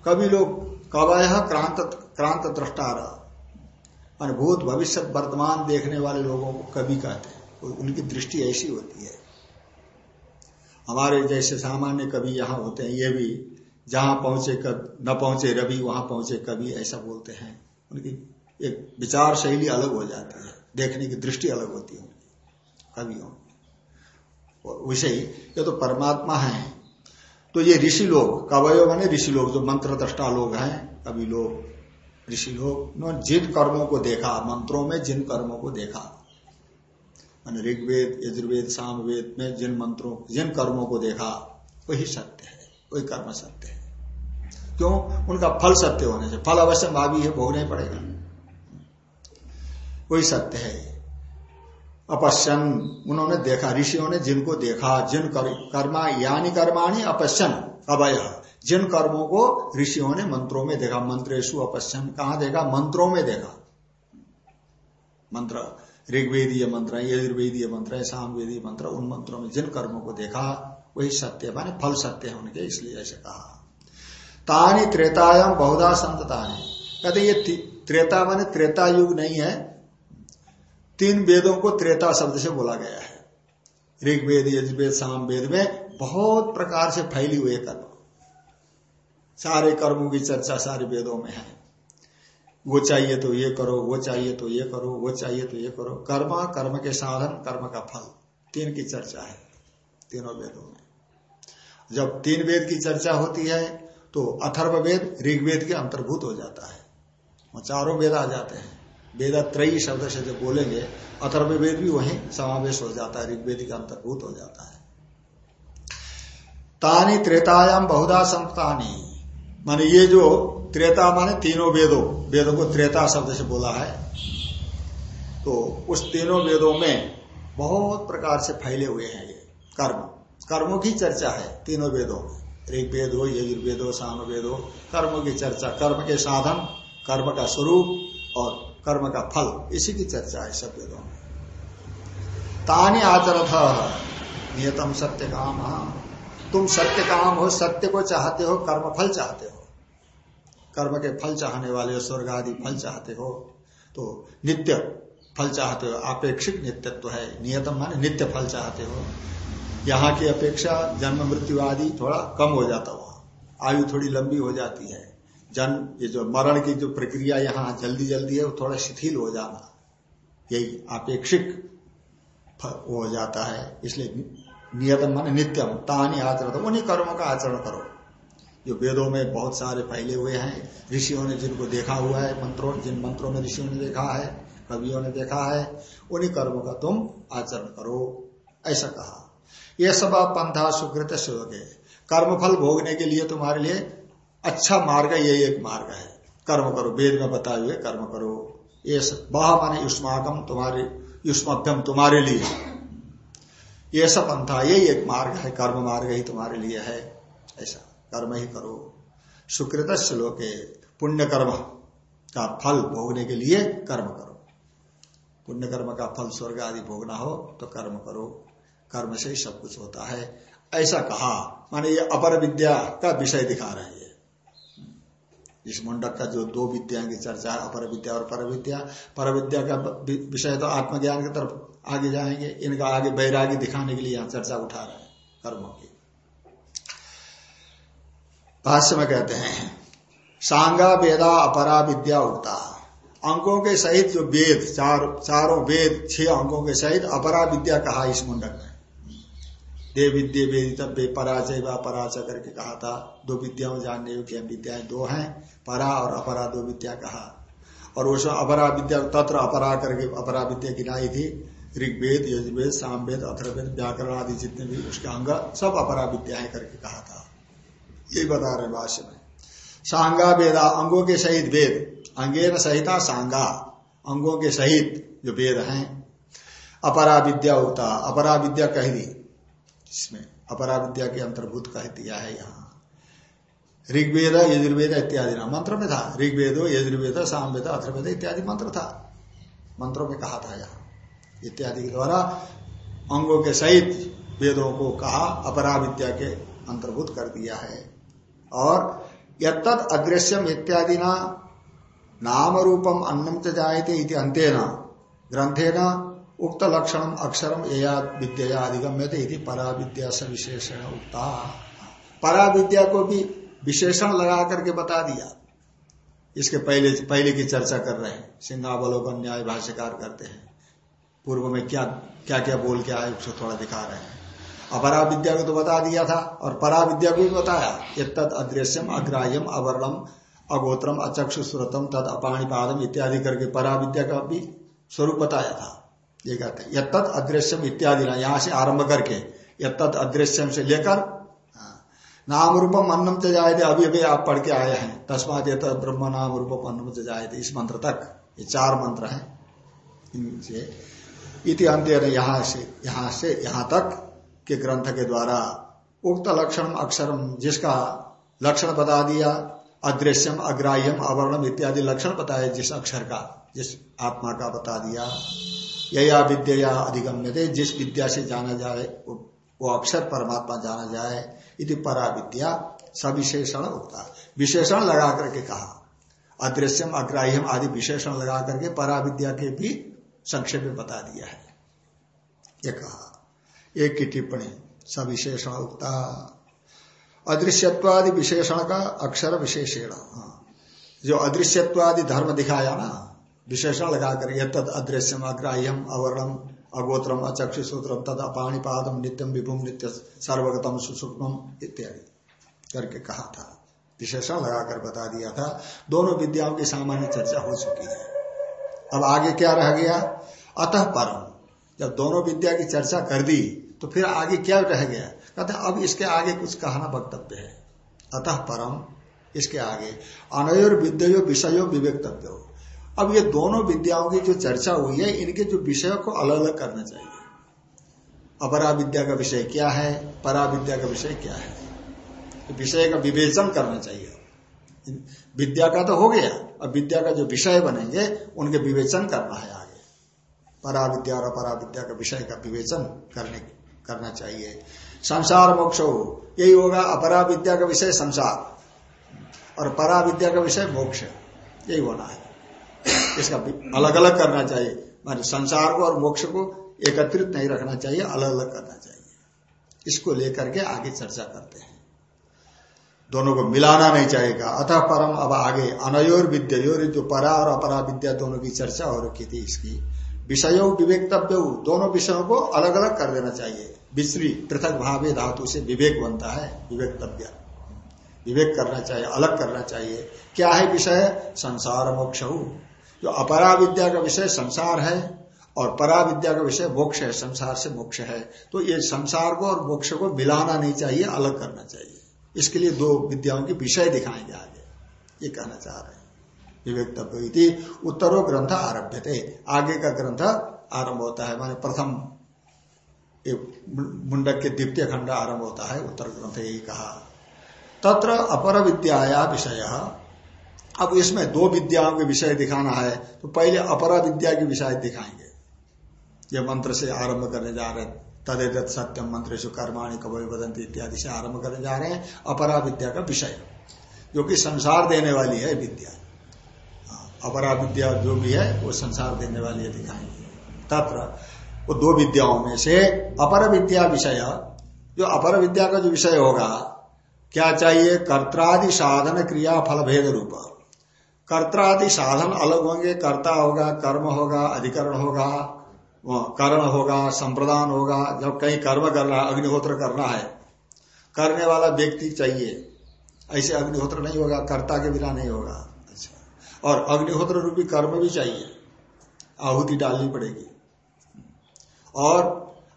कभी लोग कवय क्रांत क्रांत दृष्टार भूत भविष्य, वर्तमान देखने वाले लोगों को कवि कहते हैं। उनकी दृष्टि ऐसी होती है। हमारे जैसे सामान्य कवि यहाँ होते हैं, ये भी जहाँ पहुँचे कब, न पहुँचे रवि, वहाँ पहुँचे कवि, ऐसा बोलते हैं। उनकी एक विचार शैली अलग हो जाती है। देखने की दृष्टि अलग होती है उनकी, कवियों वैसे ही ये तो परमात्मा है तो ये ऋषि लोग, कवयो माने ऋषि लोग, जो मंत्र दृष्टा लोग हैं, कवि लोग, ऋषि लोग जिन कर्मों को देखा, मंत्रों में जिन कर्मों को देखा, मान ऋग्वेद, यजुर्वेद, सामवेद में जिन मंत्रों, जिन कर्मों को देखा, वही सत्य है, वही कर्म सत्य है। क्यों? उनका फल सत्य होने से, फल अवश्य भावी है, भोगना ही पड़ेगा। वही सत्य है। अपश्यन। उन्होंने देखा, ऋषियों ने जिनको देखा, जिन कर्मा यानी कर्माणी अपश्यन अवय जिन कर्मों को ऋषियों ने मंत्रों में देखा मंत्रेशु अपश्यन। कहा देखा? मंत्रों में देखा। मंत्र, ऋग्वेदीय मंत्र, यजुर्वेदीय मंत्र, सामवेदीय मंत्र, उन मंत्रों में जिन कर्मों को देखा, वही सत्य, माने फल सत्य है उनके, इसलिए ऐसे कहा। तानी त्रेतायाम बहुधा संततानी। कहते ये त्रेता माने त्रेता युग नहीं है तीन वेदों को त्रेता शब्द से बोला गया है। ऋग्वेद, यजुर्वेद साम वेद में बहुत प्रकार से फैली हुई कर्म। सारे कर्मों की चर्चा सारे वेदों में है। वो चाहिए तो ये करो, वो चाहिए तो ये करो, वो चाहिए तो ये करो। कर्म कर्म के साधन, कर्म का फल। तीन की चर्चा है, तीनों वेदों में। जब तीन वेद की चर्चा होती है तो अथर्व वेद ऋग्वेद के अंतर्भूत हो जाता है। वो चारों वेद आ जाते हैं। वेद त्रयी शब्द से जब बोलेंगे अथर्व वेद भी वही समावेश हो जाता है, ऋग्वेद का अंतर्भूत हो जाता है। तानी त्रेतायाम बहुधा संतानी माने ये जो त्रेता माने तीनों वेदों वेदों को त्रेता शब्द से बोला है। तो उस तीनों वेदों में बहुत प्रकार से फैले हुए हैं ये कर्म। कर्मों की चर्चा है तीनों वेदों में। ऋग्वेद हो, यजुर्वेद हो साम वेद हो, कर्मों की चर्चा, कर्म के साधन, कर्म का स्वरूप और कर्म का फल। इसी की चर्चा है सब वेदों में। तानी आचरथ, नियतम सत्य काम तुम सत्य काम हो, सत्य को चाहते हो कर्म फल चाहते हो। कर्म के फल चाहने वाले हो स्वर्ग आदि फल चाहते हो तो नित्य फल चाहते हो अपेक्षित नित्यत्व तो है। नियतम माने नित्य फल चाहते हो। यहाँ की अपेक्षा जन्म मृत्यु आदि थोड़ा कम हो जाता वहाँ आयु थोड़ी लंबी हो जाती है। जन्म ये जो मरण की जो प्रक्रिया यहाँ जल्दी जल्दी है, वो थोड़ा शिथिल हो जाना, यही अपेक्षिक हो जाता है। इसलिए नियतम मान नित्यम, तानी आचरण उन्हीं कर्मों का आचरण करो। जो वेदों में बहुत सारे फैले हुए हैं, ऋषियों ने जिनको देखा हुआ है, मंत्रों, जिन मंत्रों में ऋषियों ने देखा है, कवियों ने देखा है, उन्हीं कर्मों का तुम आचरण करो, ऐसा कहा। यह सब आप पंथा सुकृत है कर्मफल भोगने के लिए तुम्हारे लिए अच्छा मार्ग यही एक मार्ग है। कर्म करो, वेद में बताए हुए कर्म करो। ये बह माने युष्माकम तुम्हारे, युष्मभ्यम तुम्हारे लिए। ये सब पंथा यही एक मार्ग है, कर्म मार्ग ही तुम्हारे लिए है। ऐसा, कर्म ही करो। सुकृत श्लोके पुण्य कर्म का फल भोगने के लिए कर्म करो। पुण्य कर्म का फल स्वर्ग आदि भोगना हो तो कर्म करो। कर्म से ही सब कुछ होता है। ऐसा कहा, माने ये अपर विद्या का विषय दिखा रहे हैं। इस मुंडक का जो दो विद्या की चर्चा है अपर विद्या और पर विद्या पर विद्या का विषय तो आत्मज्ञान की तरफ़ आगे जाएँगे, इनका आगे बैरागी दिखाने के लिए यहाँ चर्चा उठा रहे हैं, कर्मों की। भाष्य में कहते हैं, सांगा वेदा अपरा विद्या उगता अंकों के सहित जो वेद, चार, चारों वेद, छह अंकों के सहित अपरा विद्या कहा इस मुंडक में। देव विद्य वेदितव्य पराजय व पराचय करके कहा था। दो विद्याओं जानने योग्य विद्याएँ दो हैं, परा और अपरा दो विद्या कहा। और उसमें अपरा विद्या, तत्र अपरा करके अपरा विद्या गिनाई थी, ऋग्वेद, यजुर्वेद, सामवेद अथर्वेद व्याकरण आदि जितने भी उसके अंग, सब अपरा विद्याएँ करके कहा था। ये बता रहे भाष्य में। सांगा वेदा, अंगों के सहित वेद। अंगे न सहिता सांगा, अंगों के सहित जो वेद हैं। अपरा विद्या होता, अपरा विद्या कह दी। जिसमें अपरा विद्या के अंतर्भूत कह दिया है यहाँ। ऋग्वेद, यजुर्वेद इत्यादि ना मंत्र में था। ऋग्वेदो, यजुर्वेद, सामवेद अथर्वेद इत्यादि मंत्र था। मंत्रों में कहा था यहाँ। इत्यादि के द्वारा अंगों के सहित वेदों को कहा अपरा विद्या के अंतर्भूत कर दिया है। और यद अदृश्यम इत्यादि ना नाम रूपम अन्नम च जायते इति अंतेना ग्रंथेना उक्त लक्षण अक्षरम या विद्या अधिगम्य थे परा विद्या से विशेषण उक्ता। परा विद्या को भी विशेषण लगा करके बता दिया। इसके पहले पहले की चर्चा कर रहे हैं। सिंहावलोकन न्याय भाष्यकार करते हैं। पूर्व में क्या क्या क्या बोल के आए, उसको थोड़ा दिखा रहे हैं। अपरा विद्या को तो बता दिया था, और परा विद्या को भी बताया। एक अदृश्यम, अग्राह्यम, अवर्णम, अगोत्रम अचक्षु सुरतम तद अपाणीपादम इत्यादि करके परा विद्या का भी स्वरूप बताया था। ये कहते हैं यद अदृश्यम इत्यादि ना यहाँ से आरंभ करके यद अदृश्यम से लेकर हाँ, नाम रूपम अन्नम से जाए थे अभी अभी आप पढ़ के आए हैं तस्मात ये ब्रह्म नाम रूपम अन्नम से जाए थे इस मंत्र तक ये चार मंत्र है इनसे इति अंत यहाँ से यहाँ से यहाँ तक के ग्रंथ के द्वारा उक्त लक्षण अक्षरम जिसका लक्षण बता दिया अदृश्यम अग्राह्यम अवर्णम इत्यादि लक्षण बताया जिस अक्षर का जिस आत्मा का बता दिया। यया विद्या अधिगम्य थे जिस विद्या से जाना जाए, वो अक्षर परमात्मा जाना जाए, इति परा विद्या सविशेषण होता विशेषण लगा करके कहा। अदृश्यम, अग्राह्यम आदि विशेषण लगा करके परा विद्या के भी संक्षेप में बता दिया है। ये कहा। एक की टिप्पणी, सविशेषण उक्ता। अदृश्यत्वादि विशेषण का अक्षर विशेषण। हाँ। जो अदृश्यत्वादि धर्म दिखाया ना विशेषण लगाकर यद तद अदृश्यम अग्राह्यम अवर्णम, अगोत्रम अचक्षु सूत्रम तद अपाणीपादम नित्यम विभुम नित्य सर्वगतम सुसुक्म इत्यादि। करके कहा था। विशेषण लगाकर बता दिया था, दोनों विद्याओं की सामान्य चर्चा हो चुकी है। अब आगे क्या रह गया? अतः परम, जब दोनों विद्या की चर्चा कर दी तो फिर आगे क्या रह गया? कहते अब इसके आगे कुछ कहना वक्तव्य है। अतः परम, इसके आगे अनयोर विद्यो विषयो विवेकतव्य। अब ये दोनों विद्याओं की जो चर्चा हुई है, इनके जो विषय को अलग अलग करना चाहिए। अपरा विद्या का विषय क्या है? परा विद्या का विषय क्या है? तो विषय का विवेचन करना चाहिए। विद्या का तो हो गया, अब विद्या का जो विषय बनेंगे, उनके विवेचन करना है आगे। परा विद्या और अपरा विद्या का विषय का विवेचन करने, करना चाहिए। संसार मोक्ष हो यही होगा अपरा विद्या का विषय संसार, और परा विद्या का विषय मोक्ष, यही होना है। इसका अलग अलग करना चाहिए। मान संसार को और मोक्ष को एकत्रित नहीं रखना चाहिए अलग अलग करना चाहिए। इसको लेकर के आगे चर्चा करते हैं। दोनों को मिलाना नहीं चाहेगा। अतः परम अब आगे अनयोर विद्योर जो परा और अपरा विद्या दोनों की चर्चा हो रखी थी इसकी। विषयों, विवेकतव्य, दोनों विषयों को अलग अलग कर देना चाहिए। विश्री, पृथक भावे धातु से विवेक बनता है, विवेकतव्य। विवेक करना चाहिए, अलग करना चाहिए। क्या है विषय? संसार मोक्ष जो अपरा विद्या का विषय संसार है और परा विद्या का विषय मोक्ष है, संसार से मोक्ष है। तो ये संसार को और मोक्ष को मिलाना नहीं चाहिए, अलग करना चाहिए। इसके लिए दो विद्याओं के विषय दिखाएँगे आगे। ये कहना चाह रहे हैं। विवेक तत्व उत्तरो ग्रंथ आरभ्य थे आगे का ग्रंथ आरंभ होता है, माने प्रथम मुंडक के द्वितीय खंड आरंभ होता है, उत्तर ग्रंथ यही कहा। तत्र अपर विद्या विषय अब इसमें दो विद्याओं के विषय दिखाना है तो पहले अपरा विद्या के विषय दिखाएँगे। ये मंत्र से आरंभ करने जा रहे हैं। तदेदत सत्यम मंत्र से कर्माणी कबई बदंती इत्यादि से आरंभ करने जा रहे हैं अपरा विद्या का विषय। जो कि संसार देने वाली है विद्या। हाँ, अपरा विद्या जो भी है वो संसार देने वाली है दिखाएँगे। तत्र वो दो विद्याओं में से अपर विद्या विषय जो अपर विद्या का जो विषय होगा क्या चाहिए? कर्त्रादि साधन क्रिया फल भेद रूप। कर्त्रादि साधन अलग होंगे, कर्ता होगा, कर्म होगा, अधिकरण होगा करण होगा, संप्रदान होगा, जब कहीं कर्म करना अग्निहोत्र करना है, करने वाला व्यक्ति चाहिए, ऐसे अग्निहोत्र नहीं होगा, कर्ता के बिना नहीं होगा अच्छा। और अग्निहोत्र रूपी कर्म भी चाहिए, आहुति डालनी पड़ेगी। और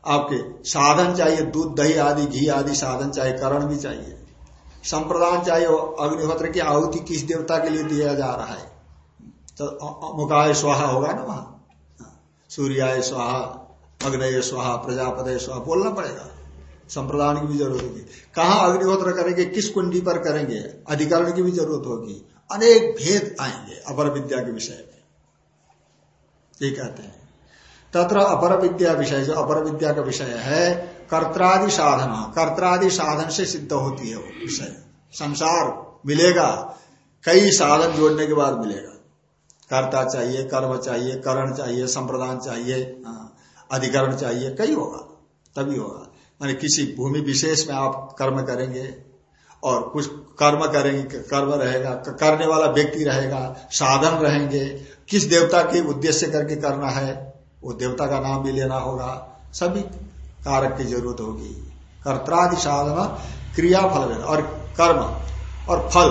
आपके साधन चाहिए, दूध, दही आदि, घी आदि साधन चाहिए, करण भी चाहिए। संप्रदान चाहिए अग्निहोत्र की आहुति किस देवता के लिए दिया जा रहा है? तो मुकाय स्वाहा होगा ना वहाँ? सूर्याय स्वाहा, अग्नय स्वाहा, प्रजापदय स्वाहा, बोलना पड़ेगा। संप्रदान की भी ज़रूरत होगी। कहा अग्निहोत्र करेंगे? किस कुंडी पर करेंगे? अधिकरण की भी ज़रूरत होगी। अनेक भेद आएँगे अपर विद्या के विषय में। ये कहते हैं। तत्र अपर विद्या विषय, जो अपर विद्या का विषय है कर्त्रादि साधन कर्त्रादि साधन से सिद्ध होती है वो विषय। संसार मिलेगा कई साधन जोड़ने के बाद मिलेगा। कर्ता चाहिए कर्म चाहिए करण चाहिए संप्रदान चाहिए हाँ, अधिकरण चाहिए कई होगा तभी होगा। मानी किसी भूमि विशेष में आप कर्म करेंगे और कुछ कर्म करेंगे कर्म रहेगा करने वाला व्यक्ति रहेगा साधन रहेंगे किस देवता के उद्देश्य करके करना है वो देवता का नाम भी लेना होगा सभी कारक की ज़रूरत होगी। कर्त्रादि साधना क्रिया फल और कर्म और फल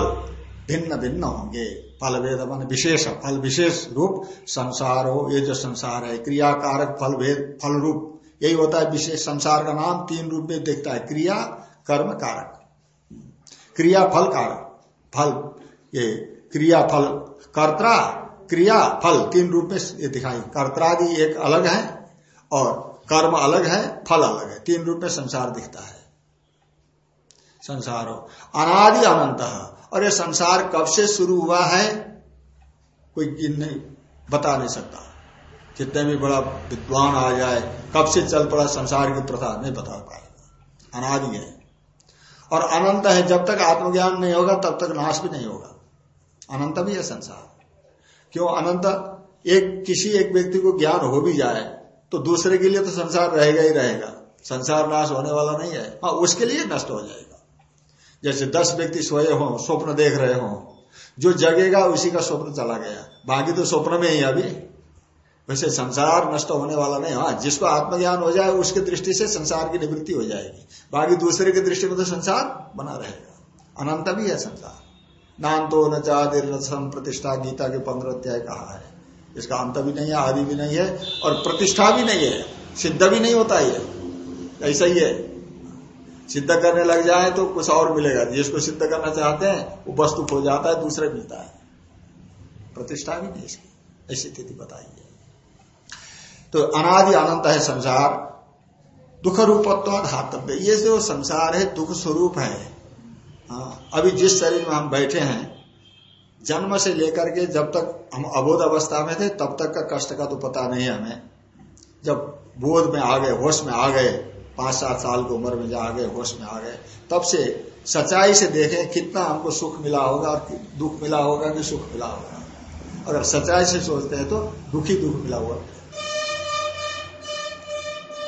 भिन्न भिन्न होंगे। फल वेद मान विशेष, फल विशेष रूप संसार हो ये जो संसार है क्रिया कारक फल भेद फल रूप यही होता है विशेष संसार का नाम, तीन रूप में देखता है, क्रिया, कर्म, कारक। क्रिया, फल, कारक। फल, ये क्रिया, फल कर्ता क्रिया, फल, तीन रूप में ये दिखाई। कर्त्रादि एक अलग है और कर्म अलग है, फल अलग है। तीन रूप में संसार दिखता है। संसार। हो अनादि अनंत। और ये संसार कब से शुरू हुआ है, कोई नहीं, बता नहीं सकता। कितने भी बड़ा विद्वान आ जाए, कब से चल पड़ा संसार की प्रथा, नहीं बता पाएगा। अनादि है। और अनंत है, जब तक आत्मज्ञान नहीं होगा, तब तक नाश भी नहीं होगा। अनंत भी है संसार। क्यों? अनंत एक किसी एक व्यक्ति को ज्ञान हो भी जाए तो दूसरे के लिए तो संसार रहेगा ही रहेगा। संसार नाश होने वाला नहीं है। हाँ उसके लिए नष्ट हो जाएगा। जैसे दस व्यक्ति सोए हो, स्वप्न देख रहे हो, जो जगेगा, उसी का स्वप्न चला गया। बाकी तो स्वप्न में ही अभी। वैसे संसार नष्ट होने वाला नहीं। हाँ जिसको आत्मज्ञान हो जाए, उसकी दृष्टि से संसार की निवृत्ति हो जाएगी। बाकी दूसरे की दृष्टि में तो संसार बना रहेगा। अनंत भी है संसार। नान्तो न चादिर प्रतिष्ठा गीता के पंद्रह अध्याय कहा है? इसका अंत भी नहीं है, आदि भी नहीं है और प्रतिष्ठा भी नहीं है। सिद्ध भी नहीं होता ये। ऐसा ही है। सिद्ध करने लग जाए तो कुछ और मिलेगा। जिसको सिद्ध करना चाहते हैं, वो वस्तु खो जाता है, दूसरे मिलता है। प्रतिष्ठा भी नहीं इसकी। ऐसी स्थिति बताइए तो अनादि अनंत है संसार। दुख रूपत्व धातव्य ये जो संसार है, दुख स्वरूप है। हाँ अभी जिस शरीर में हम बैठे हैं जन्म से लेकर के जब तक हम अबोध अवस्था में थे, तब तक का कष्ट का तो पता नहीं हमें। जब बोध में आ गए, होश में आ गए पाँच सात साल की उम्र में जा गए, होश में आ गए, तब से सच्चाई से देखें कितना हमको सुख मिला होगा और दुख मिला होगा कि सुख मिला होगा। अगर सच्चाई से सोचते हैं तो दुखी दुख मिला हुआ।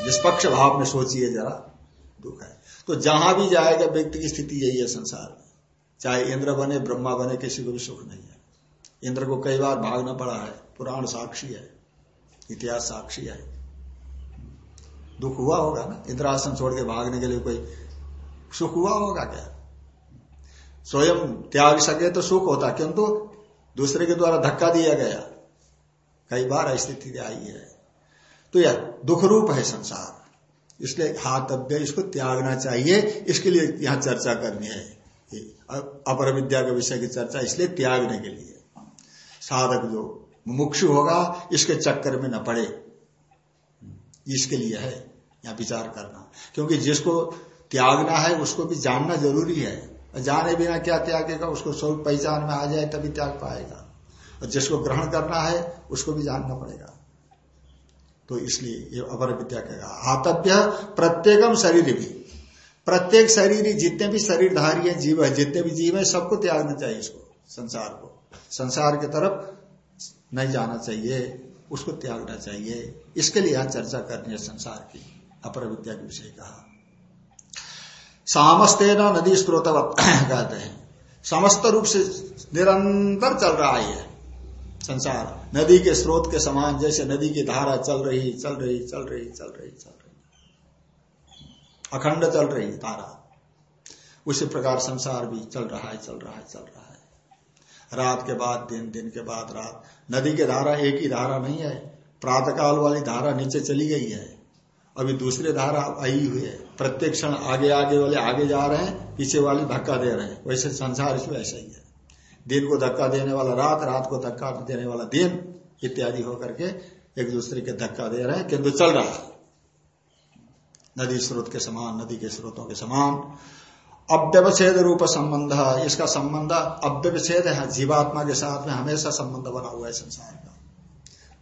निष्पक्ष भाव में सोचिए जरा, दुख है। तो जहाँ भी जाएगा व्यक्ति की स्थिति यही है संसार में। चाहे इंद्र बने, ब्रह्मा बने, किसी को भी सुख नहीं है। इंद्र को कई बार भागना पड़ा है। पुराण साक्षी है, इतिहास साक्षी है। दुख हुआ होगा ना? इंद्रासन छोड़ के भागने के लिए कोई सुख हुआ होगा क्या? स्वयं त्याग सके तो सुख होता, किंतु दूसरे के द्वारा धक्का दिया गया। कई बार स्थिति आई है। तो यह दुख रूप है संसार। इसलिए हाथव्य इसको त्यागना चाहिए। इसके लिए यहाँ चर्चा करनी है। अपर विद्या के विषय की चर्चा इसलिए त्यागने के लिए। साधक जो मुमुक्षु होगा, इसके चक्कर में न पड़े। इसके लिए है, यहाँ विचार करना। क्योंकि जिसको त्यागना है, उसको भी जानना ज़रूरी है। जाने बिना क्या त्यागेगा, उसको स्वरूप पहचान में आ जाए, तभी त्याग पाएगा। और जिसको ग्रहण करना है, उसको भी जानना पड़ेगा। तो इसलिए ये अपर विद्या कहेगा। हातव्य प्रत्येकम शरीर भी। प्रत्येक शरीर जितने भी शरीरधारी है, जीव है, जितने भी जीव है, सबको त्यागना चाहिए इसको, संसार को। संसार की तरफ़ नहीं जाना चाहिए, उसको त्यागना चाहिए। इसके लिए यहाँ चर्चा करनी है संसार की अपर विद्या के विषय कहा। सामस्ते न नदी स्त्रोतवत कहते हैं। समस्त रूप से निरंतर चल रहा है संसार। नदी के स्रोत के समान, जैसे नदी की धारा चल रही चल रही चल रही चल रही चल रही। अखंड चल रही धारा उसी प्रकार संसार भी चल रहा है, चल रहा है, चल रहा है। रात के बाद, दिन दिन के बाद, रात। नदी की धारा एक ही धारा नहीं है। प्रातकाल वाली धारा नीचे चली गई है। अभी दूसरे धारा आई हुई है। प्रत्येक क्षण आगे आगे वाले आगे जा रहे हैं, पीछे वाले धक्का दे रहे हैं। वैसे संसार इसमें ऐसा ही है। दिन को धक्का देने वाला रात रात को धक्का देने वाला दिन, इत्यादि होकर के एक दूसरे के धक्का दे रहे हैं, किंतु चल रहा है। नदी स्रोत के समान, नदी के स्रोतों के समान। अव्यवच्छेद रूप संबंध, इसका संबंध अव्यवच्छेद है, जीवात्मा के साथ में हमेशा संबंध बना हुआ है संसार का।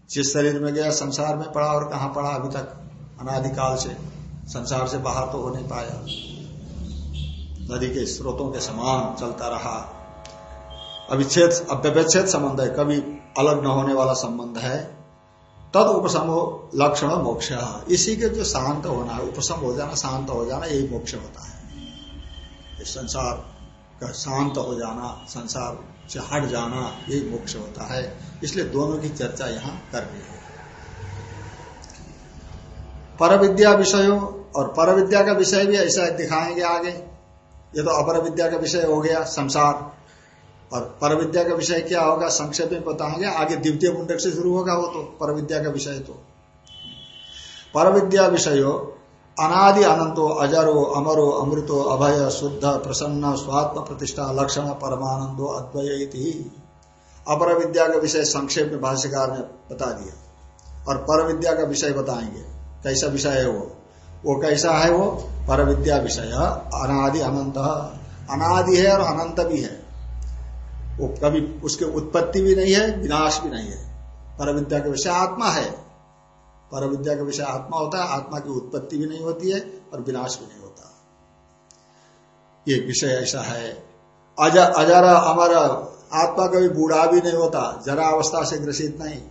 जिस शरीर में गया, संसार में पड़ा और कहा पड़ा, अभी तक अनादिकाल से, संसार से बाहर तो हो नहीं पाया। नदी के स्रोतों के समान चलता रहा। अविच्छेद अव्यवच्छेद संबंध है, कभी अलग न होने वाला संबंध है। तद उपसमो लक्षण मोक्ष। इसी के जो शांत होना है, उपसम हो जाना, शांत हो जाना, यही मोक्ष होता है। संसार का शांत हो जाना, संसार से हट जाना, यही मोक्ष होता है। इसलिए दोनों की चर्चा यहाँ करनी है। पर विद्या विषयों, और पर विद्या का विषय भी ऐसा दिखाएँगे आगे। ये तो अपर विद्या का विषय हो गया, संसार। और पर विद्या का विषय क्या होगा? संक्षेप में बताएँगे। आगे द्वितीय मुंडक से शुरू होगा वो तो पर विद्या का विषय तो। पर विद्या विषयो, अनादि अनंतो, अजरो, अमरो, अमृतो, अभय, शुद्ध, प्रसन्न, स्वात्म प्रतिष्ठा, लक्षण, परमानंदो, अद्वय अपर विद्या का विषय संक्षेप में भाष्यकार ने बता दिया। और पर विद्या का विषय बताएँगे। कैसा विषय है वो? वो कैसा है वो? पर विद्या विषय, अनादि अनंत। अनादि है और अनंत भी है। वो कभी उसके उत्पत्ति भी नहीं है, विनाश भी नहीं है। पर विद्या का विषय आत्मा है। पर विद्या का विषय आत्मा होता है, आत्मा की उत्पत्ति भी नहीं होती है और विनाश भी नहीं होता। ये विषय ऐसा है। अजरा, अमर, आत्मा कभी बूढ़ा भी नहीं होता, जरा अवस्था से ग्रसित नहीं।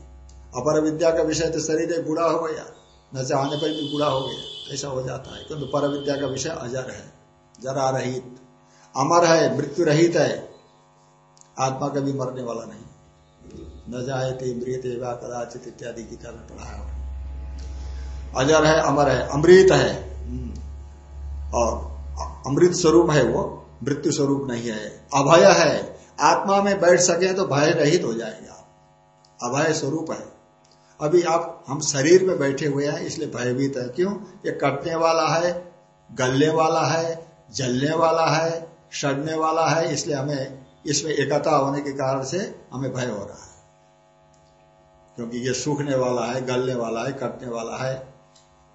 अपर विद्या का विषय तो शरीर बूढ़ा हो गया, न चाहने पर भी बुरा हो गया, ऐसा हो जाता है। किंतु पर विद्या का विषय अजर है, जरा रहित। अमर है, मृत्यु रहित है। आत्मा कभी मरने वाला नहीं। न थे मृत कदाचित इत्यादि गीता में पढ़ा है। अजर है, अमर है, अमृत है। और अमृत स्वरूप है वो, मृत्यु स्वरूप नहीं है। अभय है। आत्मा में बैठ सके तो भय रहित हो जाएगा। अभय स्वरूप है। अभी आप, हम शरीर में बैठे हुए हैं, इसलिए भयभीत है। क्यों? ये कटने वाला है, गलने वाला है, जलने वाला है, सड़ने वाला है, इसलिए हमें इसमें एकता होने के कारण से हमें भय हो रहा है। क्योंकि ये सूखने वाला है, गलने वाला है, कटने वाला है,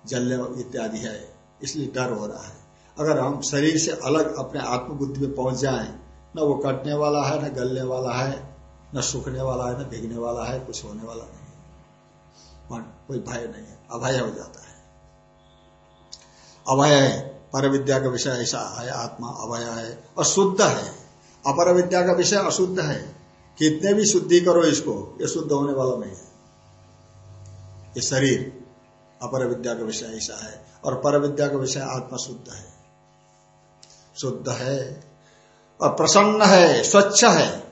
जलने इत्यादि है। इसलिए डर हो रहा है। अगर हम शरीर से अलग अपने आत्मबुद्धि में पहुँच जाएँ, न वो कटने वाला है, न गलने वाला है, न सूखने वाला है, न भिगने वाला है, कुछ होने वाला नहीं कोई भय नहीं है। अभय हो जाता है। अभय है पर विद्या का विषय ऐसा है, आत्मा अभय है और शुद्ध है। अपर विद्या का विषय अशुद्ध है। कितने भी शुद्धि करो इसको, ये शुद्ध होने वाला नहीं है। ये शरीर अपर विद्या का विषय ऐसा है और पर विद्या का विषय आत्मा शुद्ध है। शुद्ध है और प्रसन्न है, स्वच्छ है।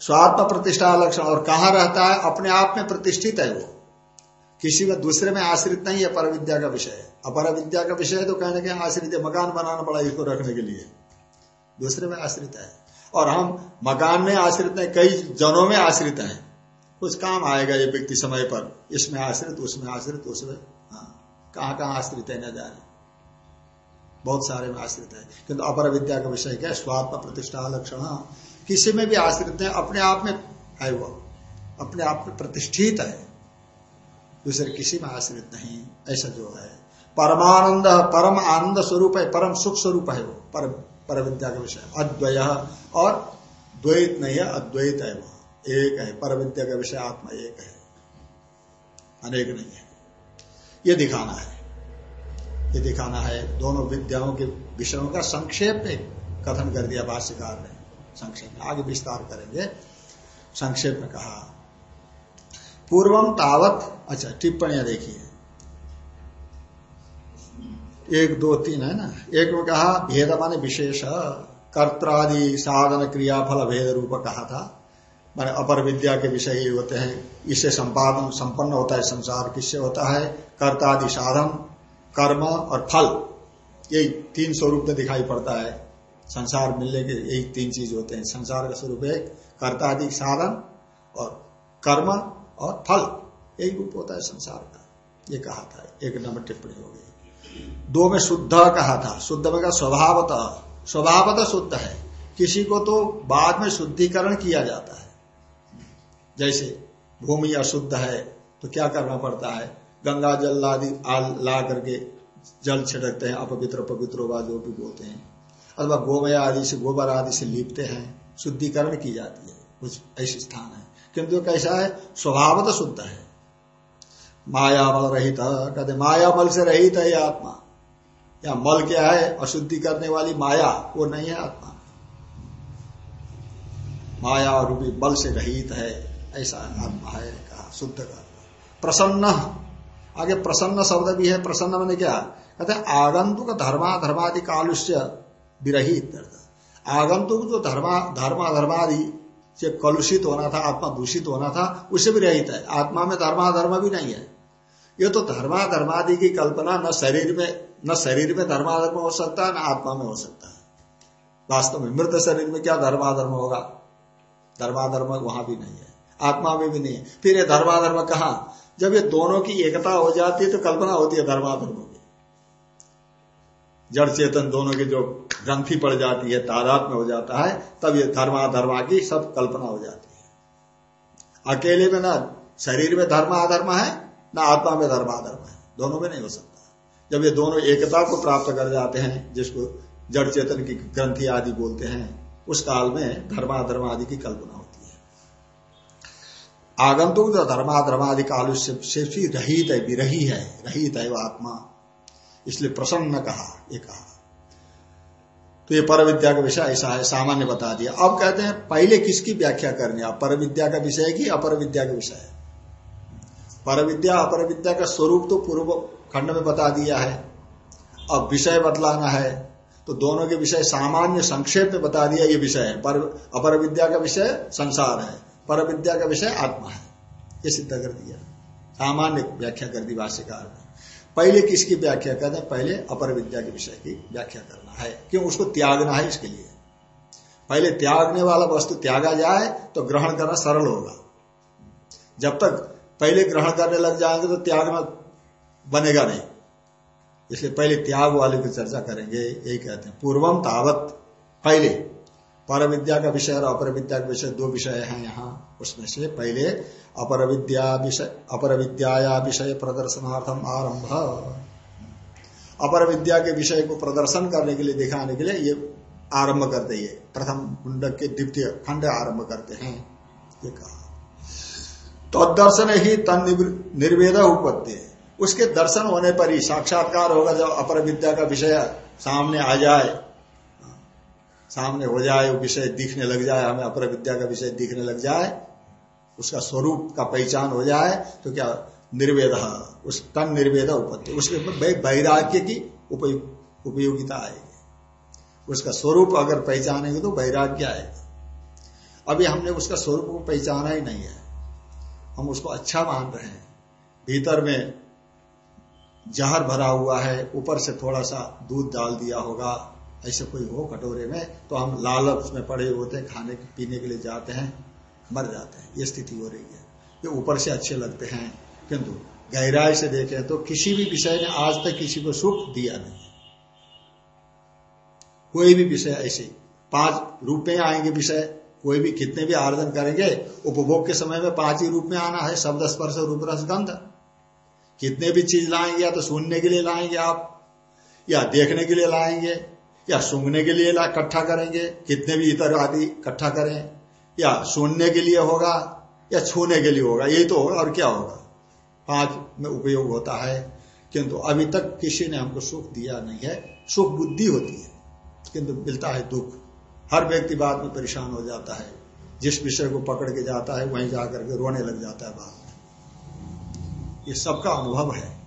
स्वात्म प्रतिष्ठा लक्षण, और कहा रहता है? अपने आप में प्रतिष्ठित है वो। किसी में, दूसरे में आश्रित नहीं है पर विद्या का विषय। अपर विद्या का विषय तो कहने के आश्रित है, मकान बनाना पड़ा इसको रखने के लिए। दूसरे में आश्रित है। और हम मकान में आश्रित है कई जनों में आश्रित है। कुछ काम आएगा ये व्यक्ति समय पर। इसमें आश्रित उसमें आश्रित उसमें हाँ कहाँ कहाँ आश्रित है न जाने। बहुत सारे में आश्रित है। किंतु अपर विद्या का विषय क्या स्वात्म प्रतिष्ठा लक्षण। किसी में भी आश्रित है अपने आप में है वो। अपने आप में प्रतिष्ठित है। दूसरे किसी में आश्रित नहीं। ऐसा जो है। परमानंद परम आनंद स्वरूप है परम सुख स्वरूप है वो। पर, पर विद्या का विषय अद्वय और द्वैत नहीं है अद्वैत है वो एक है पर विद्या का विषय आत्मा एक है। अनेक नहीं है। ये दिखाना है। ये दिखाना है दोनों विद्याओं के विषयों का संक्षेप में कथन कर दिया भाष्यकार ने। संक्षेप में आगे विस्तार करेंगे। संक्षेप में कहा पूर्वम तावत अच्छा टिप्पणियाँ देखिए। एक, दो, तीन, है ना? एक में कहा, भेद माने विशेष, कर्त्रादि साधन क्रियाफल भेद रूप कहा था। माने अपर विद्या के विषय ही होते हैं। इससे संपादन संपन्न होता है संसार, किससे होता है? कर्तादि साधन, कर्म और फल। यही तीन स्वरूप में दिखाई पड़ता है। संसार मिलने के यही तीन चीज़ होते हैं। संसार का स्वरूप है कर्तादि साधन और कर्म और फल। यही रूप होता है संसार का। ये कहा था। एक नंबर टिप्पणी हो गई। दो में शुद्ध कहा था, शुद्ध में का स्वभावतः स्वभावतः शुद्ध है। किसी को तो बाद में शुद्धिकरण किया जाता है। जैसे भूमि अशुद्ध है तो क्या करना पड़ता है? गंगा जल आदि ला करके जल छिड़कते हैं, अपवित्र पवित्र वा जो भी बोलते हैं। अथवा गोमय आदि से, गोबर आदि से लिपते हैं, शुद्धिकरण की जाती है। कुछ ऐसे स्थान है। किंतु कैसा है? स्वभाव तो शुद्ध है। माया मल रहित कहते माया मल से रहित है आत्मा। या मल क्या है? अशुद्धि करने वाली माया, वो नहीं है आत्मा। माया रूपी बल से रहित है, ऐसा आत्मा है, कहा, शुद्ध का प्रसन्न, आगे प्रसन्न शब्द भी है, प्रसन्न मैंने क्या? कहते, आगंतुक धर्मा धर्मादि कालुष्य विरहित। आगंतुक जो धर्मा धर्मा धर्मादि से कलुषित होना था, आत्मा दूषित होना था उससे भी रहित है। आत्मा में धर्माधर्म भी नहीं है। ये तो धर्माधर्मादि की कल्पना न शरीर में, न शरीर में धर्माधर्म हो सकता है, न आत्मा में हो सकता है। वास्तव में मृत शरीर में क्या धर्माधर्म होगा? धर्माधर्म वहाँ भी नहीं है। आत्मा में भी नहीं है। फिर ये धर्माधर्म कहा? जब ये दोनों की एकता हो जाती है तो कल्पना होती है धर्माधर्म जड़ चेतन दोनों की जो ग्रंथि पड़ जाती है, तादाद में हो जाता है, तब ये धर्माधर्मा की सब कल्पना हो जाती है। अकेले में ना शरीर में धर्म अधर्म है, ना आत्मा में धर्माधर्म है। दोनों में नहीं हो सकता। जब ये दोनों एकता को प्राप्त कर जाते हैं, जिसको जड़ चेतन की ग्रंथि आदि बोलते हैं, उस काल में धर्माधर्म आदि की कल्पना होती है। आगंतुक जो धर्माधर्मादि काल से रहित है, विरही है, रहित है वो आत्मा। इसलिए प्रसन्न कहा, ये कहा। तो ये पर विद्या का विषय ऐसा है, सामान्य बता दिया। अब कहते हैं, पहले किसकी व्याख्या करनी आप पर विद्या का विषय की अपर विद्या का विषय? है पर विद्या अपर विद्या का स्वरूप तो पूर्व खंड में बता दिया है। अब विषय बदलाना है तो दोनों के विषय सामान्य संक्षेप में बता दिया ये विषय है। पर अपर विद्या का विषय संसार है पर विद्या का विषय आत्मा है। ये सिद्ध कर दिया। सामान्य व्याख्या कर दी भाष्यकार ने। पहले किसकी व्याख्या करते हैं? पहले अपर विद्या के विषय की व्याख्या करना है। क्यों? उसको त्यागना है इसके लिए। पहले त्यागने वाला वस्तु त्यागा जाए तो ग्रहण करना सरल होगा। जब तक पहले ग्रहण करने लग जाएँगे तो त्यागना बनेगा नहीं। इसलिए पहले त्याग वाले की चर्चा करेंगे। यही कहते हैं, पूर्वम तावत, पहले। पर विद्या का विषय और अपर विद्या का विषय दो विषय हैं यहाँ। उसमें से पहले अपर विद्या विषय अपर विद्या विषय प्रदर्शनार्थम आरंभ। अपर विद्या के विषय को प्रदर्शन करने के लिए, दिखाने के लिए ये आरंभ करते ये प्रथम मुंडक के द्वितीय खंड आरंभ करते हैं। ये कहा। तो दर्शन ही तन निर्वेद उपत्ति। उसके दर्शन होने पर ही साक्षात्कार होगा जब अपर विद्या का विषय सामने आ जाए। सामने हो जाए विषय दिखने लग जाए, हमें अपर विद्या का विषय दिखने लग जाए, उसका स्वरूप का पहचान हो जाए तो क्या निर्वेद, उस तन निर्वेद उपत्ति, उसके वैराग्य की उपयोगिता आएगी। उसका स्वरूप अगर पहचानेंगे तो वैराग्य आएगा। अभी हमने उसका स्वरूप को पहचाना ही नहीं है। हम उसको अच्छा मान रहे हैं। भीतर में जहर भरा हुआ है, ऊपर से थोड़ा सा दूध डाल दिया होगा ऐसे कोई हो कटोरे में तो हम लालच में पड़े होते हैं, खाने, पीने के लिए जाते हैं, मर जाते हैं। ये स्थिति हो रही है। ये ऊपर से अच्छे लगते हैं, किंतु गहराई से देखें तो किसी भी विषय ने आज तक किसी को सुख दिया नहीं। कोई भी विषय ऐसे, पाँच रूप में आएँगे विषय, कोई भी कितने भी आर्जन करेंगे, उपभोग के समय में पाँच ही रूप में आना है, शब्द स्पर्श, रूप रस, गंध। कितने भी चीज़ लाएँगे या तो सुनने के लिए लाएँगे आप, या देखने के लिए लाएँगे या सूंघने के लिए इकट्ठा करेंगे, कितने भी इतर आदि इकट्ठा करें, या सुनने के लिए होगा, या छूने के लिए होगा यही तो होगा और क्या होगा? पाँच में उपयोग होता है, किंतु अभी तक किसी ने हमको सुख दिया नहीं है। सुख बुद्धि होती है, किंतु मिलता है दुख। हर व्यक्ति बाद में परेशान हो जाता है। जिस विषय को पकड़ के जाता है, वहीं जाकर के रोने लग जाता है बाद में। ये सबका अनुभव है।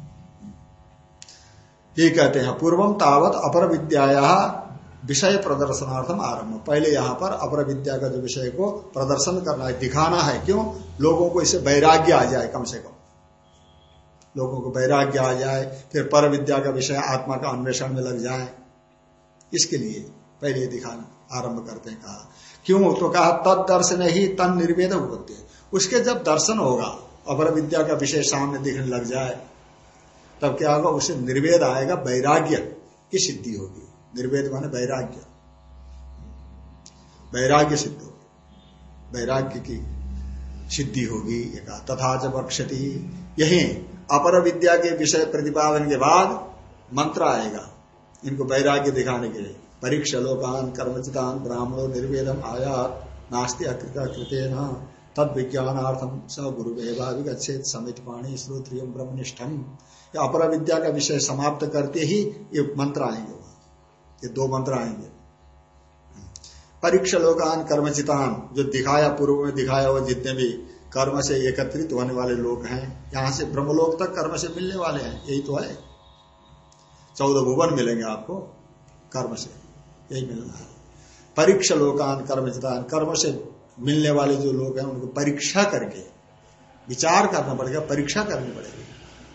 ये कहते हैं पूर्वम तावत अपर विद्या विषय प्रदर्शनार्थम आरंभ पहले यहाँ पर अपर विद्या का जो विषय को प्रदर्शन करना है, दिखाना है। क्यों? लोगों को इसे वैराग्य आ जाए कम से कम। लोगों को वैराग्य आ जाए, फिर पर विद्या का विषय आत्मा का अन्वेषण में लग जाए। इसके लिए पहले ये दिखाना आरंभ करते हैं, कहा। क्यों? तो कहा, तद दर्शन ही तन निर्वेद होते। उसके जब दर्शन होगा अपर विद्या का विषय सामने दिखने लग जाए तब क्या होगा? उसे निर्वेद आएगा, वैराग्य की सिद्धि होगी। निर्वेद माने वैराग्य। वैराग्य सिद्ध होगी। वैराग्य की सिद्धि होगी तथा च बक्षति यही अपर विद्या के विषय प्रतिपादन के बाद मंत्र आएगा। इनको वैराग्य दिखाने के लिए। परीक्षा लोकान, कर्मचितान, ब्राह्मणों, निर्वेदम, आयात, नास्ति, अकृत कृतेन तद विज्ञानार्थम स गुरु अच्छेद समित पाणी श्रोत्रियम ब्रह्मनिष्ठम। अपरा विद्या का विषय समाप्त करते ही ये मंत्र आएँगे। ये दो मंत्र आएँगे। परीक्षा लोकान कर्मचितान, जो दिखाया पूर्व में, दिखाया हुआ जितने भी कर्म से एकत्रित होने वाले लोग हैं, यहाँ से ब्रह्मलोक तक कर्म से मिलने वाले हैं। यही तो है। चौदह भुवन मिलेंगे आपको कर्म से। यही मिलना है। परीक्षा लोकान कर्मचितान, कर्म से मिलने वाले जो लोग हैं, उनको परीक्षा करके विचार करना पड़ेगा, परीक्षा करनी पड़ेगी।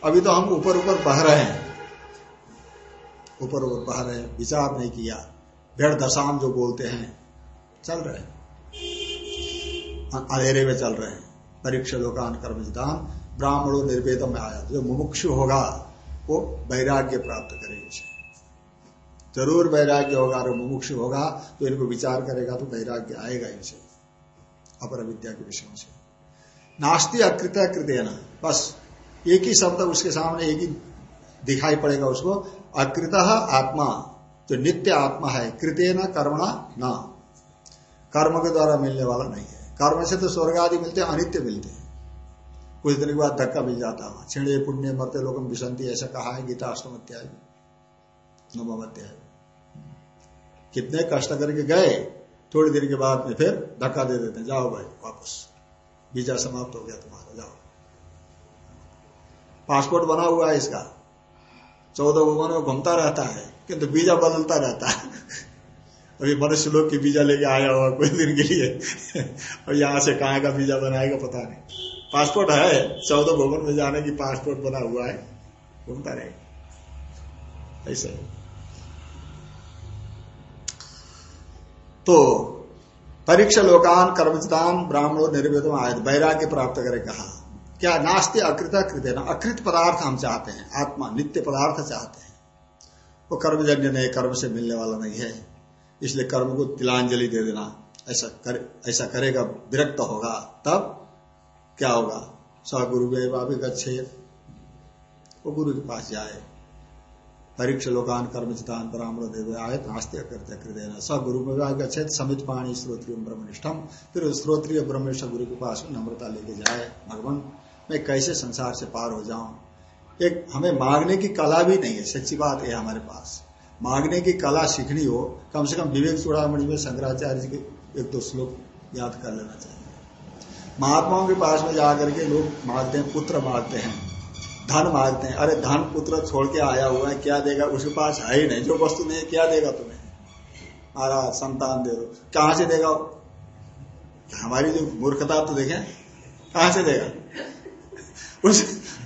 अभी तो हम ऊपर ऊपर बह रहे हैं। ऊपर ऊपर बह रहे हैं। विचार नहीं किया। भेड़ दशाम जो बोलते हैं, चल रहे हैं। अंधेरे में चल रहे हैं। परीक्षा लोकान कर्मजिदान ब्राह्मणों निर्वेदम में आया। जो मुमुक्षु होगा, वो वैराग्य प्राप्त करेगा। ज़रूर वैराग्य होगा और मुमुक्ष होगा तो इनको विचार करेगा तो वैराग्य आएगा इनसे। अपर विद्या के विषयों से। नास्ती अकृत न बस। एक ही शब्द उसके सामने एक ही दिखाई पड़ेगा उसको, अकृत आत्मा। जो नित्य आत्मा है कृत्य न कर्मणा न। कर्म के द्वारा मिलने वाला नहीं है। कर्म से तो स्वर्ग आदि मिलते हैं, अनित्य मिलते हैं। कुछ दिन के बाद धक्का मिल जाता है। छिड़े, पुण्य, मरते लोग विसंति, ऐसा कहा है गीता अष्टम अध्याय नवम अध्याय कितने कष्ट करके गए, थोड़ी देर के बाद में फिर धक्का दे देते जाओ भाई, वापस। वीज़ा समाप्त हो गया तुम्हारा, जाओ। पासपोर्ट बना हुआ है इसका। चौदह भवन में घूमता रहता है, किंतु वीज़ा बदलता रहता है। अभी मनुष्य लोग की वीज़ा लेके आया हुआ कुछ दिन के लिए। और यहाँ से कहा का वीज़ा बनाएगा पता नहीं। पासपोर्ट है, चौदह भवन में जाने की पासपोर्ट बना हुआ है। घूमता रहेगा ऐसे। तो परीक्षा लोकान कर्मचितान ब्राह्मणों निर्वेदन आय वैराग्य प्राप्त करे कहा। क्या नास्ते अकृत कृत ना? अकृत पदार्थ हम चाहते हैं आत्मा नित्य पदार्थ चाहते हैं। वो कर्मजन्य नहीं कर्म से मिलने वाला नहीं है। इसलिए कर्म को तिलांजलि दे देना। ऐसा कर, ऐसा करेगा विरक्त होगा। तब क्या होगा? स गुरु गच्छे वो गुरु के पास जाए। परीक्षा लोकान कर्मचितान देव आय नास्ते कृत्य कृत स गुरु गच्छे समित पाणी श्रोत्रिय ब्रह्मनिष्ठम। फिर श्रोत्रिय ब्रह्मनिष्ठ गुरु के पास नम्रता लेके जाए। भगवान मैं कैसे संसार से पार हो जाऊँ? एक हमें मांगने की कला भी नहीं है, सच्ची बात है हमारे पास। मांगने की कला सीखनी हो, कम से कम विवेक चूड़ामणि में शंकराचार्य जी के एक दो श्लोक याद कर लेना चाहिए। महात्माओं के पास में जाकर के लोग मांगते हैं, पुत्र मांगते हैं, धन मांगते हैं। अरे धन पुत्र छोड़ के आया हुआ है, क्या देगा? उसके पास है ही नहीं, जो वस्तु नहीं है, क्या देगा तुम्हें? महाराज, संतान दे दो। कहाँ से देगा हमारी जो मूर्खता तो देखें। कहाँ से देगा? उस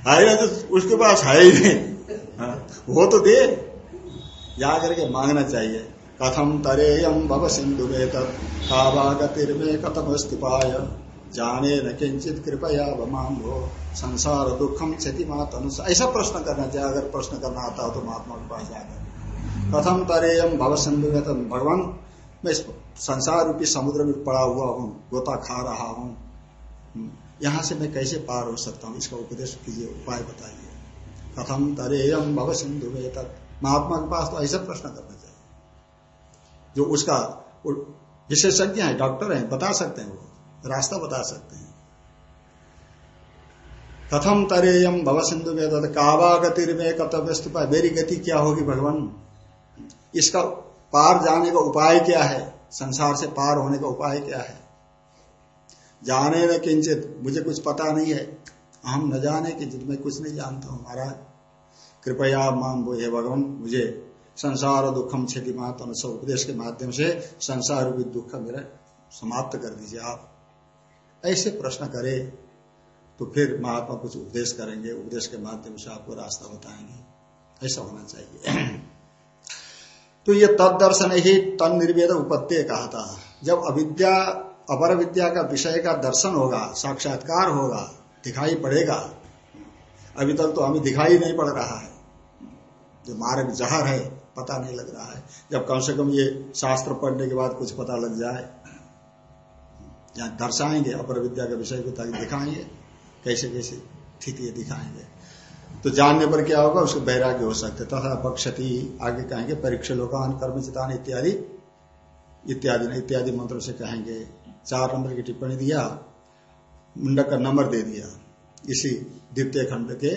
आएगा तो उसके पास है ही नहीं। हाँ, वो तो दे। जा करके मांगना चाहिए। कथम तरेयम भव सिंधु कथम स्तुपाय जाने न किंचित कृपया हो संसार दुखम क्षति मातनु ऐसा प्रश्न करना चाहिए। अगर प्रश्न करना आता हो तो महात्मा के पास जाकर। कथम तरेयम भव सिंधु भगवान मैं संसार रूपी समुद्र में पड़ा हुआ हूँ गोता खा रहा हूँ। हम्म, यहाँ से मैं कैसे पार हो सकता हूँ? इसका उपदेश कीजिए, उपाय बताइए। कथम तरेयम भव सिंधु में महात्मा के पास तो ऐसा प्रश्न करना चाहिए। जो उसका विशेषज्ञ है, डॉक्टर है, बता सकते हैं वो, रास्ता बता सकते हैं। कथम तरेयम भव सिंधु में तथा कावा गति में कर्तव्य मेरी गति क्या होगी भगवान? इसका पार जाने का उपाय क्या है? संसार से पार होने का उपाय क्या है? जाने न किंचित, मुझे कुछ पता नहीं है। हम न जाने किंचित मैं कुछ नहीं जानता हूँ महाराज। कृपया वो हे भगवान, मुझे संसार और दुखम क्षति मात उपदेश के माध्यम से संसार रूपी दुख मेरा समाप्त कर दीजिए आप। ऐसे प्रश्न करे तो फिर महात्मा कुछ उपदेश करेंगे, उपदेश के माध्यम से आपको रास्ता बताएँगे। ऐसा होना चाहिए। तो ये तद दर्शन ही तन निर्वेद उपत्य कहा था। जब अविद्या अपर विद्या का विषय का दर्शन होगा, साक्षात्कार होगा, दिखाई पड़ेगा। अभी तक तो हमें दिखाई नहीं पड़ रहा है। जो मार्ग जहर है, पता नहीं लग रहा है। जब कम से कम ये शास्त्र पढ़ने के बाद कुछ पता लग जाए। या दर्शाएँगे, अपर विद्या के विषय को ताकि दिखाएँगे। कैसे कैसे स्थिति दिखाएँगे। तो जानने पर क्या होगा, उसको वैराग्य हो सकते तथा पक्षति आगे कहेंगे परीक्षा लोकान कर्मचितान इत्यादि। इत्यादि इत्यादि मंत्रों से कहेंगे। चार नंबर की टिप्पणी दिया, मुंडक का नंबर दे दिया। इसी द्वितीय खंड के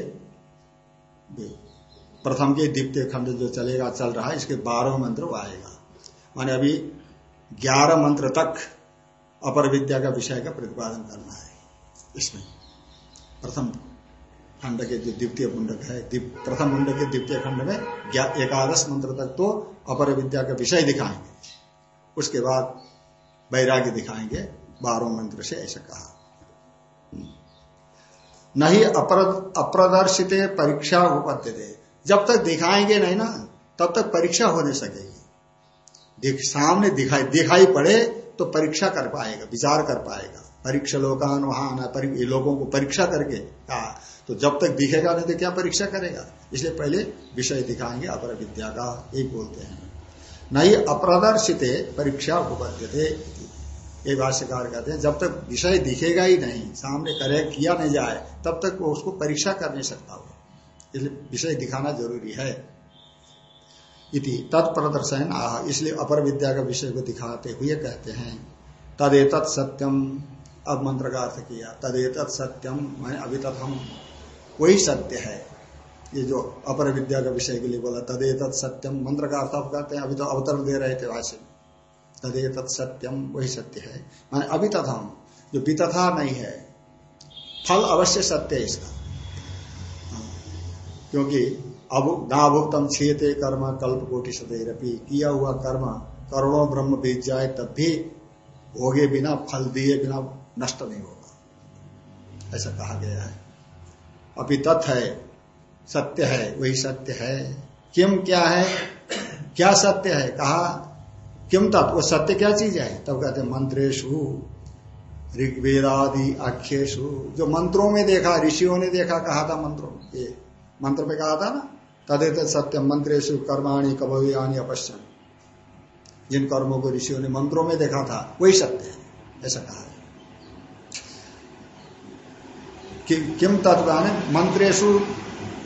प्रथम के द्वितीय खंड जो चलेगा, चल रहा है, इसके बारह मंत्र वो आएगा। माने अभी ग्यारह मंत्र तक अपर विद्या का विषय का प्रतिपादन करना है। इसमें प्रथम खंड के जो द्वितीय मुंडक है प्रथम मुंडक के द्वितीय खंड में एकादश मंत्र तक तो अपर विद्या का विषय दिखाएँगे। उसके बाद वैराग्य दिखाएँगे, बारह मंत्र से ऐसा कहा। नहीं अप्रदर्शित परीक्षा उपद्य जब तक दिखाएँगे नहीं ना, तब तक परीक्षा हो नहीं सकेगी सामने दिखाई दिखाई पड़े तो परीक्षा कर पाएगा, विचार कर पाएगा। परीक्षा लोकान वहाँ आना लोगों को परीक्षा करके कहा। तो जब तक दिखेगा नहीं तो क्या परीक्षा करेगा? इसलिए पहले विषय दिखाएँगे, अपर विद्या का, यही बोलते हैं। नहीं, अप्रदर्शित परीक्षा उपबद्ध थे ये भाष्यकार कहते हैं, जब तक विषय दिखेगा ही नहीं, सामने करे किया नहीं जाए, तब तक वो उसको परीक्षा कर नहीं सकता हो इसलिए विषय दिखाना ज़रूरी है। इति, तत्प्रदर्शन आह, इसलिए अपर विद्या का विषय को दिखाते हुए कहते हैं तदेत सत्यम, अब मंत्र का अर्थ किया तदेत सत्यम, मैं अभी तक हम वही सत्य है? ये जो अपर विद्या का विषय के लिए बोला तदेत सत्यम मंत्र का अर्थ आप कहते हैं, अभी तो अवतरण दे रहे थे भाष्य तदेत सत्यम वही सत्य है। माने अभी तथा जो वितथा नहीं है, फल अवश्य सत्य है इसका। हाँ। क्योंकि अब नाभुक्तम छेते कर्म कल्प कोटि सदैरपी किया हुआ कर्म करोड़ों ब्रह्म बीत जाए, तब भी होगे बिना, फल दिए बिना नष्ट नहीं होगा। ऐसा कहा गया है। अभी तत् है सत्य है वही सत्य है। किम क्या है? क्या सत्य है? कहा किम तत् वो सत्य क्या चीज़ है? तब कहते मंत्रेशु ऋग्वेदादि आख्येशु जो मंत्रों में देखा ऋषियों ने देखा कहा था मंत्रों ये मंत्र में कहा था ना तदेत सत्य मंत्रेशु कर्माणी कभयानी अपश्यन। जिन कर्मों को ऋषियों ने मंत्रों में देखा था वही सत्य है। ऐसा कहा कि, किम तत्व मंत्रेशु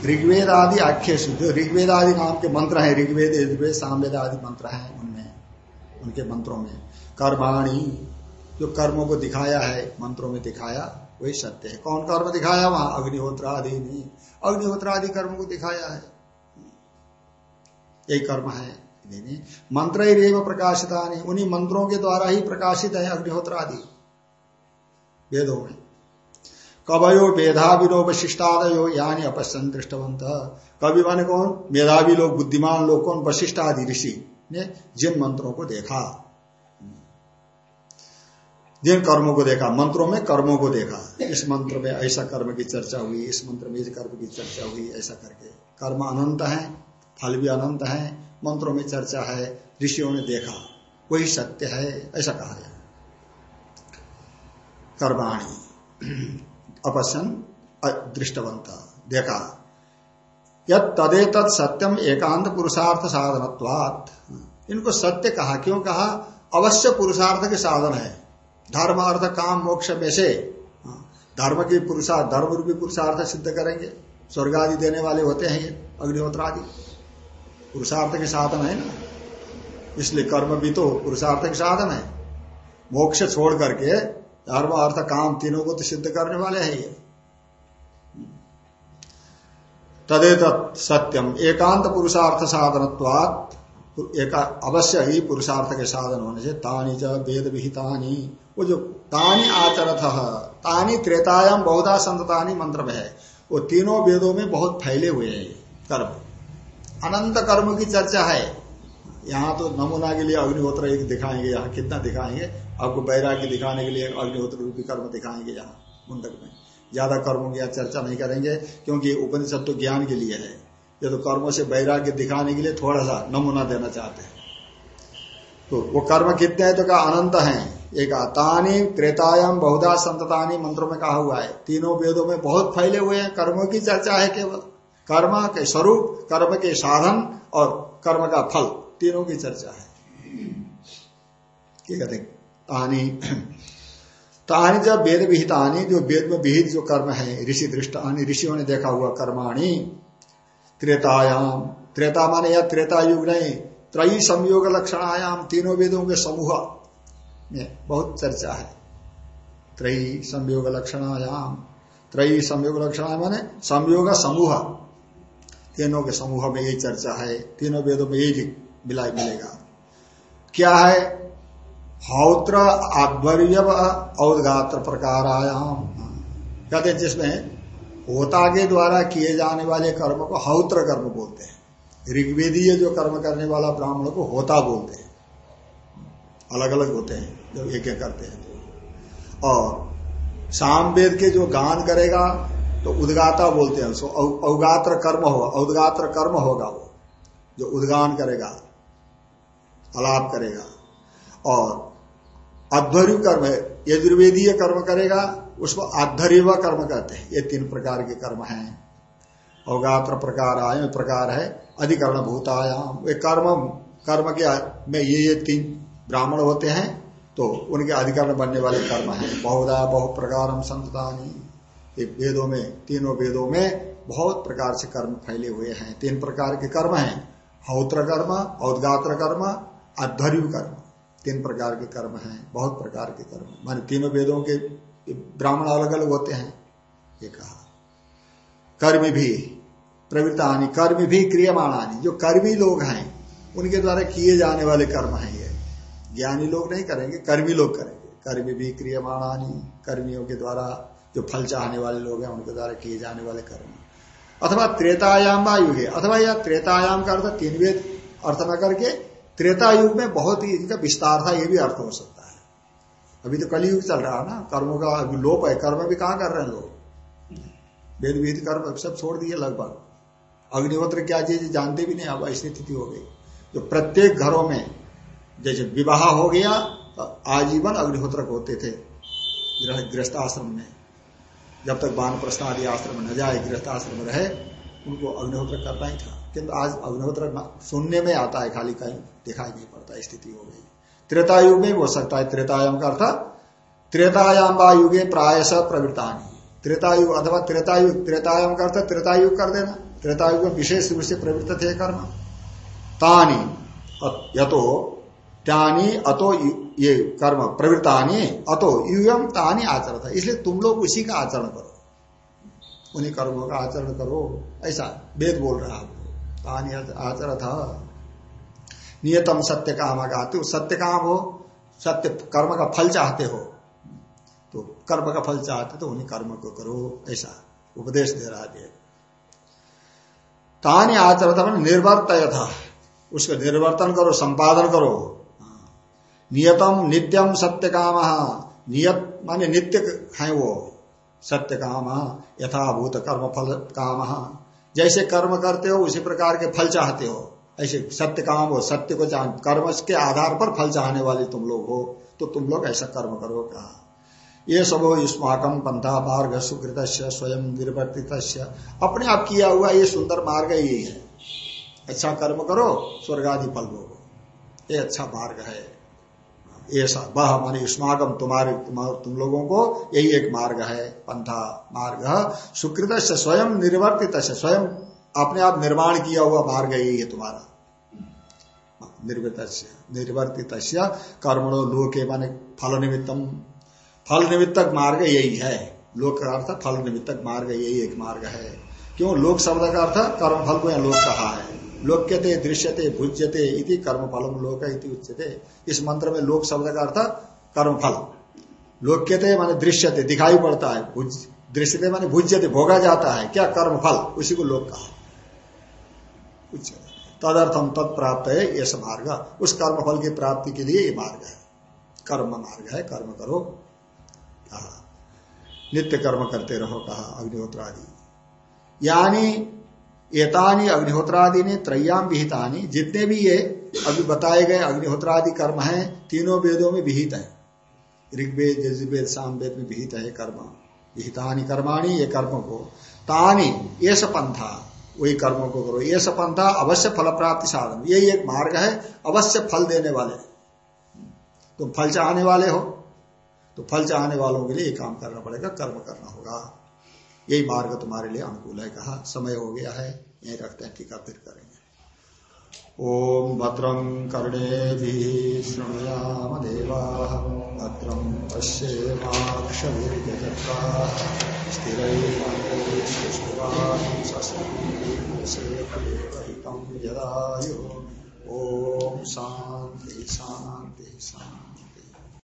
ऋग्वेद आदि आख्यसु जो ऋग्वेद आदि नाम के मंत्र हैं, ऋग्वेद यजुर्वेद सामवेद आदि मंत्र हैं उनमें, उनके मंत्रों में। कर्माणी, जो कर्मों को दिखाया है, मंत्रों में दिखाया, वही सत्य है। कौन कर्म दिखाया? वहाँ अग्निहोत्र आदि नहीं अग्निहोत्र आदि कर्म को दिखाया है। यही कर्म है, नहीं मंत्र ही प्रकाशिता नहीं उन्हीं मंत्रों के द्वारा ही प्रकाशित है अग्निहोत्र आदि वेदों में। कवयो मेधावी लोग वशिष्ठादयो यानी अपश्यन दृष्टवंत कवि माने कौन? मेधावी लोग, बुद्धिमान लोग कौन? वशिष्ठ आदि ऋषि ने जिन मंत्रों को देखा। जिन कर्मों को देखा, मंत्रों में कर्मों को देखा। इस मंत्र में ऐसा कर्म की चर्चा हुई, इस मंत्र में इस कर्म की चर्चा हुई, ऐसा करके। कर्म अनंत है, फल भी अनंत है, मंत्रों में चर्चा है, ऋषियों ने देखा। वही सत्य है, ऐसा कहा है। कर्माणी। अपश्यन दृष्टवंत देखा। यद तदे तद सत्यम एकांत पुरुषार्थ साधनत्वात इनको सत्य कहा? क्यों कहा? अवश्य पुरुषार्थ के साधन है। धर्म अर्थ काम, मोक्ष में से। धर्म की पुरुषार्थ धर्म रूपी पुरुषार्थ सिद्ध करेंगे। स्वर्ग आदि देने वाले होते हैं ये अग्निहोत्र आदि। पुरुषार्थ के साधन है ना? इसलिए कर्म भी तो पुरुषार्थ के साधन है। मोक्ष छोड़ करके धर्म, अर्थ, काम तीनों को तो सिद्ध करने वाले हैं ये। तदेत सत्यम। एकांत पुरुषार्थ साधनत्वात, एक अवश्य ही पुरुषार्थ के साधन होने से तानी च वेद विहितानी। वो जो तानी आचरथ तानी त्रेतायाम बहुधा संततानी मंत्र में है, वो तीनों वेदों में बहुत फैले हुए हैं कर्म। अनंत कर्म की चर्चा है। यहाँ तो नमूना के लिए अग्निहोत्र एक दिखाएँगे, यहाँ कितना दिखाएँगे आपको बैराग्य दिखाने के लिए अग्निहोत्र रूपी कर्म दिखाएँगे यहाँ, मुंडक में। ज़्यादा कर्मों की चर्चा नहीं करेंगे, क्योंकि उपनिषद तो ज्ञान के लिए है। ये तो कर्मों से वैराग्य दिखाने के लिए थोड़ा सा नमूना देना चाहते हैं। तो वो कर्म कितने हैं तो क्या अनंत है। एक तानी त्रेतायाम बहुधा, संततानी मंत्रों में कहा हुआ है। तीनों वेदों में बहुत फैले हुए हैं। कर्मों की चर्चा है केवल। कर्म के स्वरूप, कर्म के साधन और कर्म का फल, तीनों की चर्चा है। कहते तानी। तानी जब वेद विहितानी जो वेद में विहित जो कर्म है, ऋषि दृष्टानी, ऋषियों ने देखा हुआ कर्माणी। त्रेतायाम त्रेता माने या त्रेता युग नहीं, त्रयी संयोग लक्षणायाम तीनों वेदों के समूह में बहुत चर्चा है। त्रयी संयोग लक्षणायाम त्रयी संयोग लक्षण माने संयोग समूह। तीनों के समूह में यही चर्चा है, तीनों वेदों में यही मिला मिलेगा। क्या है? हौत्र आध्वर्य औदगात्र प्रकार आयाम कहते जिसमें होता के द्वारा किए जाने वाले कर्म को हौत्र कर्म बोलते हैं। ऋग्वेदीय जो कर्म करने वाला ब्राह्मण को होता बोलते हैं। अलग अलग होते हैं, जब एक एक करते हैं। तो और सामवेद के जो गान करेगा तो उदगाता बोलते हैं उसको अवगात्र कर्म होगा उदगात्र कर्म होगा वो, जो उद्गान करेगा, अलाप करेगा। और अध्वर्यु कर्म है। यजुर्वेदीय कर्म करेगा, उसको आधर्य कर्म कहते हैं। ये तीन प्रकार के कर्म हैं। अवगात्र प्रकार आय प्रकार है, अधिकरण भूतायाम। वे कर्म कर्म के में ये ये तीन ब्राह्मण होते हैं तो उनके अधिकरण बनने वाले कर्म हैं। बहुधा बहु प्रकार संततानी वेदों में, तीनों वेदों में बहुत प्रकार से कर्म फैले हुए हैं। तीन प्रकार के कर्म हैं। हौत्र कर्म, औदगात्र कर्म, अध्वर्यु कर्म। तीन प्रकार के कर्म हैं, बहुत प्रकार के कर्म मान तीनों वेदों के ब्राह्मण अलग अलग होते हैं, ये कहा। कर्म भी, प्रवृत्तानी, कर्म भी, क्रियमाणानी, जो कर्मी लोग हैं, उनके द्वारा किए जाने वाले कर्म हैं ये। ज्ञानी लोग नहीं करेंगे, कर्मी लोग करेंगे। कर्मी भी, क्रियमाणानी, कर्मियों के द्वारा जो फल चाहने वाले लोग हैं, उनके द्वारा किए जाने वाले कर्म। अथवा त्रेतायाम वायु अथवा यह त्रेतायाम का अर्थ तीन वेद अर्थ न करके त्रेता युग में बहुत ही इनका विस्तार था, ये भी अर्थ हो सकता है। अभी तो कलयुग चल रहा है ना, कर्मों का अभी लोप है, कर्म भी कहा कर रहे हैं लोग? वेद विहित कर्म सब छोड़ दिए लगभग। अग्निहोत्र क्या चीज़ जानते भी नहीं, अब ऐसी स्थिति हो गई। जो प्रत्येक घरों में, जैसे विवाह हो गया तो आजीवन अग्निहोत्र होते थे गृहस्थ आश्रम में। जब तक बान प्रश्न आदि आश्रम न जाए गृहस्थ आश्रम रहे, उनको अग्निहोत्र करना ही था। किंतु आज अग्निहोत्र सुनने में आता है, खाली कहीं दिखाई नहीं पड़ता स्थिति हो गई त्रेतायुग में हो सकता है त्रेतायाम का अर्थ त्रेतायाम युगे प्रायश प्रवृत्तानी। त्रेतायुग अथवा त्रेतायुग, त्रेतायाम का अर्थ त्रेतायुग कर देना। त्रेतायुग में विशेष रूप से प्रवृत्त थे कर्म। तानी यतो, त्यानी, अतो ये कर्म प्रवृत्तानी, अतो युगम तानी आचरण था इसलिए तुम लोग उसी का आचरण करो। उन्हीं कर्मों का आचरण करो। ऐसा वेद बोल रहा आपको तानी आचरण था। नियतम सत्य काम आगाते हो। सत्य काम हो? सत्य कर्म का फल चाहते हो। तो कर्म का फल चाहते तो उन्हीं कर्म को करो। ऐसा उपदेश दे रहा है। तानी आचरण निर्वर्तय था। उसका निर्वर्तन करो, संपादन करो। नियतम, नित्यम, सत्य काम। नियत माने नित्य है वो। सत्य काम, यथाभूत कर्म फल काम। जैसे कर्म करते हो, उसी प्रकार के फल चाहते हो। ऐसे सत्य काम हो सत्य को चाह कर्म के आधार पर फल चाहने वाले तुम लोग हो तो तुम लोग ऐसा कर्म करो, कहा। ये सब हो युष्माकम पंथा मार्ग सुकृत स्वयं निर्वर्तित अपने आप किया हुआ ये सुंदर मार्ग यही है। अच्छा कर्म करो स्वर्ग आदि फल भोगो। ये अच्छा मार्ग है। ऐसा, वह मान युष्मागम तुम्हारे तुम लोगों को यही एक मार्ग है, पंथा मार्ग। सुकृत से स्वयं निर्वर्तित स्वयं अपने आप निर्माण किया हुआ मार्ग यही है तुम्हारा। निर्वर्तित निर्वर्तित कर्मणो लोके माने फल निमित्तम फल निमित्तक मार्ग यही है। लोक का अर्थ फल निमित्तक मार्ग यही एक मार्ग है। क्यों? लोक शब्द का अर्थ कर्म, फल को यहाँ लोक कहा है। लोक्यते, दृश्यते, भुज्यते इति कर्म फलम लोक इति उच्यते। इस मंत्र में लोक शब्द का अर्थ कर्म फल लोक्यते माने दृश्यते, दिखाई पड़ता है दृश्यते माने भुज्यते, भोगा जाता है। क्या कर्म फल उसी को लोक कहा। तदर्थम तत्प्राप्त है ये मार्ग। उस कर्म फल की प्राप्ति के लिए ये मार्ग है। कर्म मार्ग है, कर्म करो, कहा। नित्य कर्म करते रहो, कहा अग्निहोत्र आदि यानी एतानी अग्निहोत्रादि ने त्रयाम विहितानी। जितने भी ये अभी बताए गए अग्निहोत्रादि कर्म हैं, तीनों वेदों में विहित है। ऋग्वेद, यजुर्वेद, सामवेद में विहित है कर्म। विहितानी कर्माणी, ये कर्म को तानी, ये पंथा, वही कर्मों को करो। ये पंथा अवश्य फल प्राप्ति साधन। यही एक मार्ग है, अवश्य फल देने वाले। तुम फल चाहने वाले हो तो फल चाहने वालों के लिए ये काम करना पड़ेगा, कर्म करना होगा। यही मार्ग तुम्हारे लिए अनुकूल है। कहा, समय हो गया है, यही रखते हैं, टीका फिर करेंगे। ओम भद्रं कर्णे शृणुयाम देवा, भद्रं पश्येमाक्षभिर्यजत्रा स्थिरैर्वांशेवाहितं यदायु। ओम शांति शांति शांति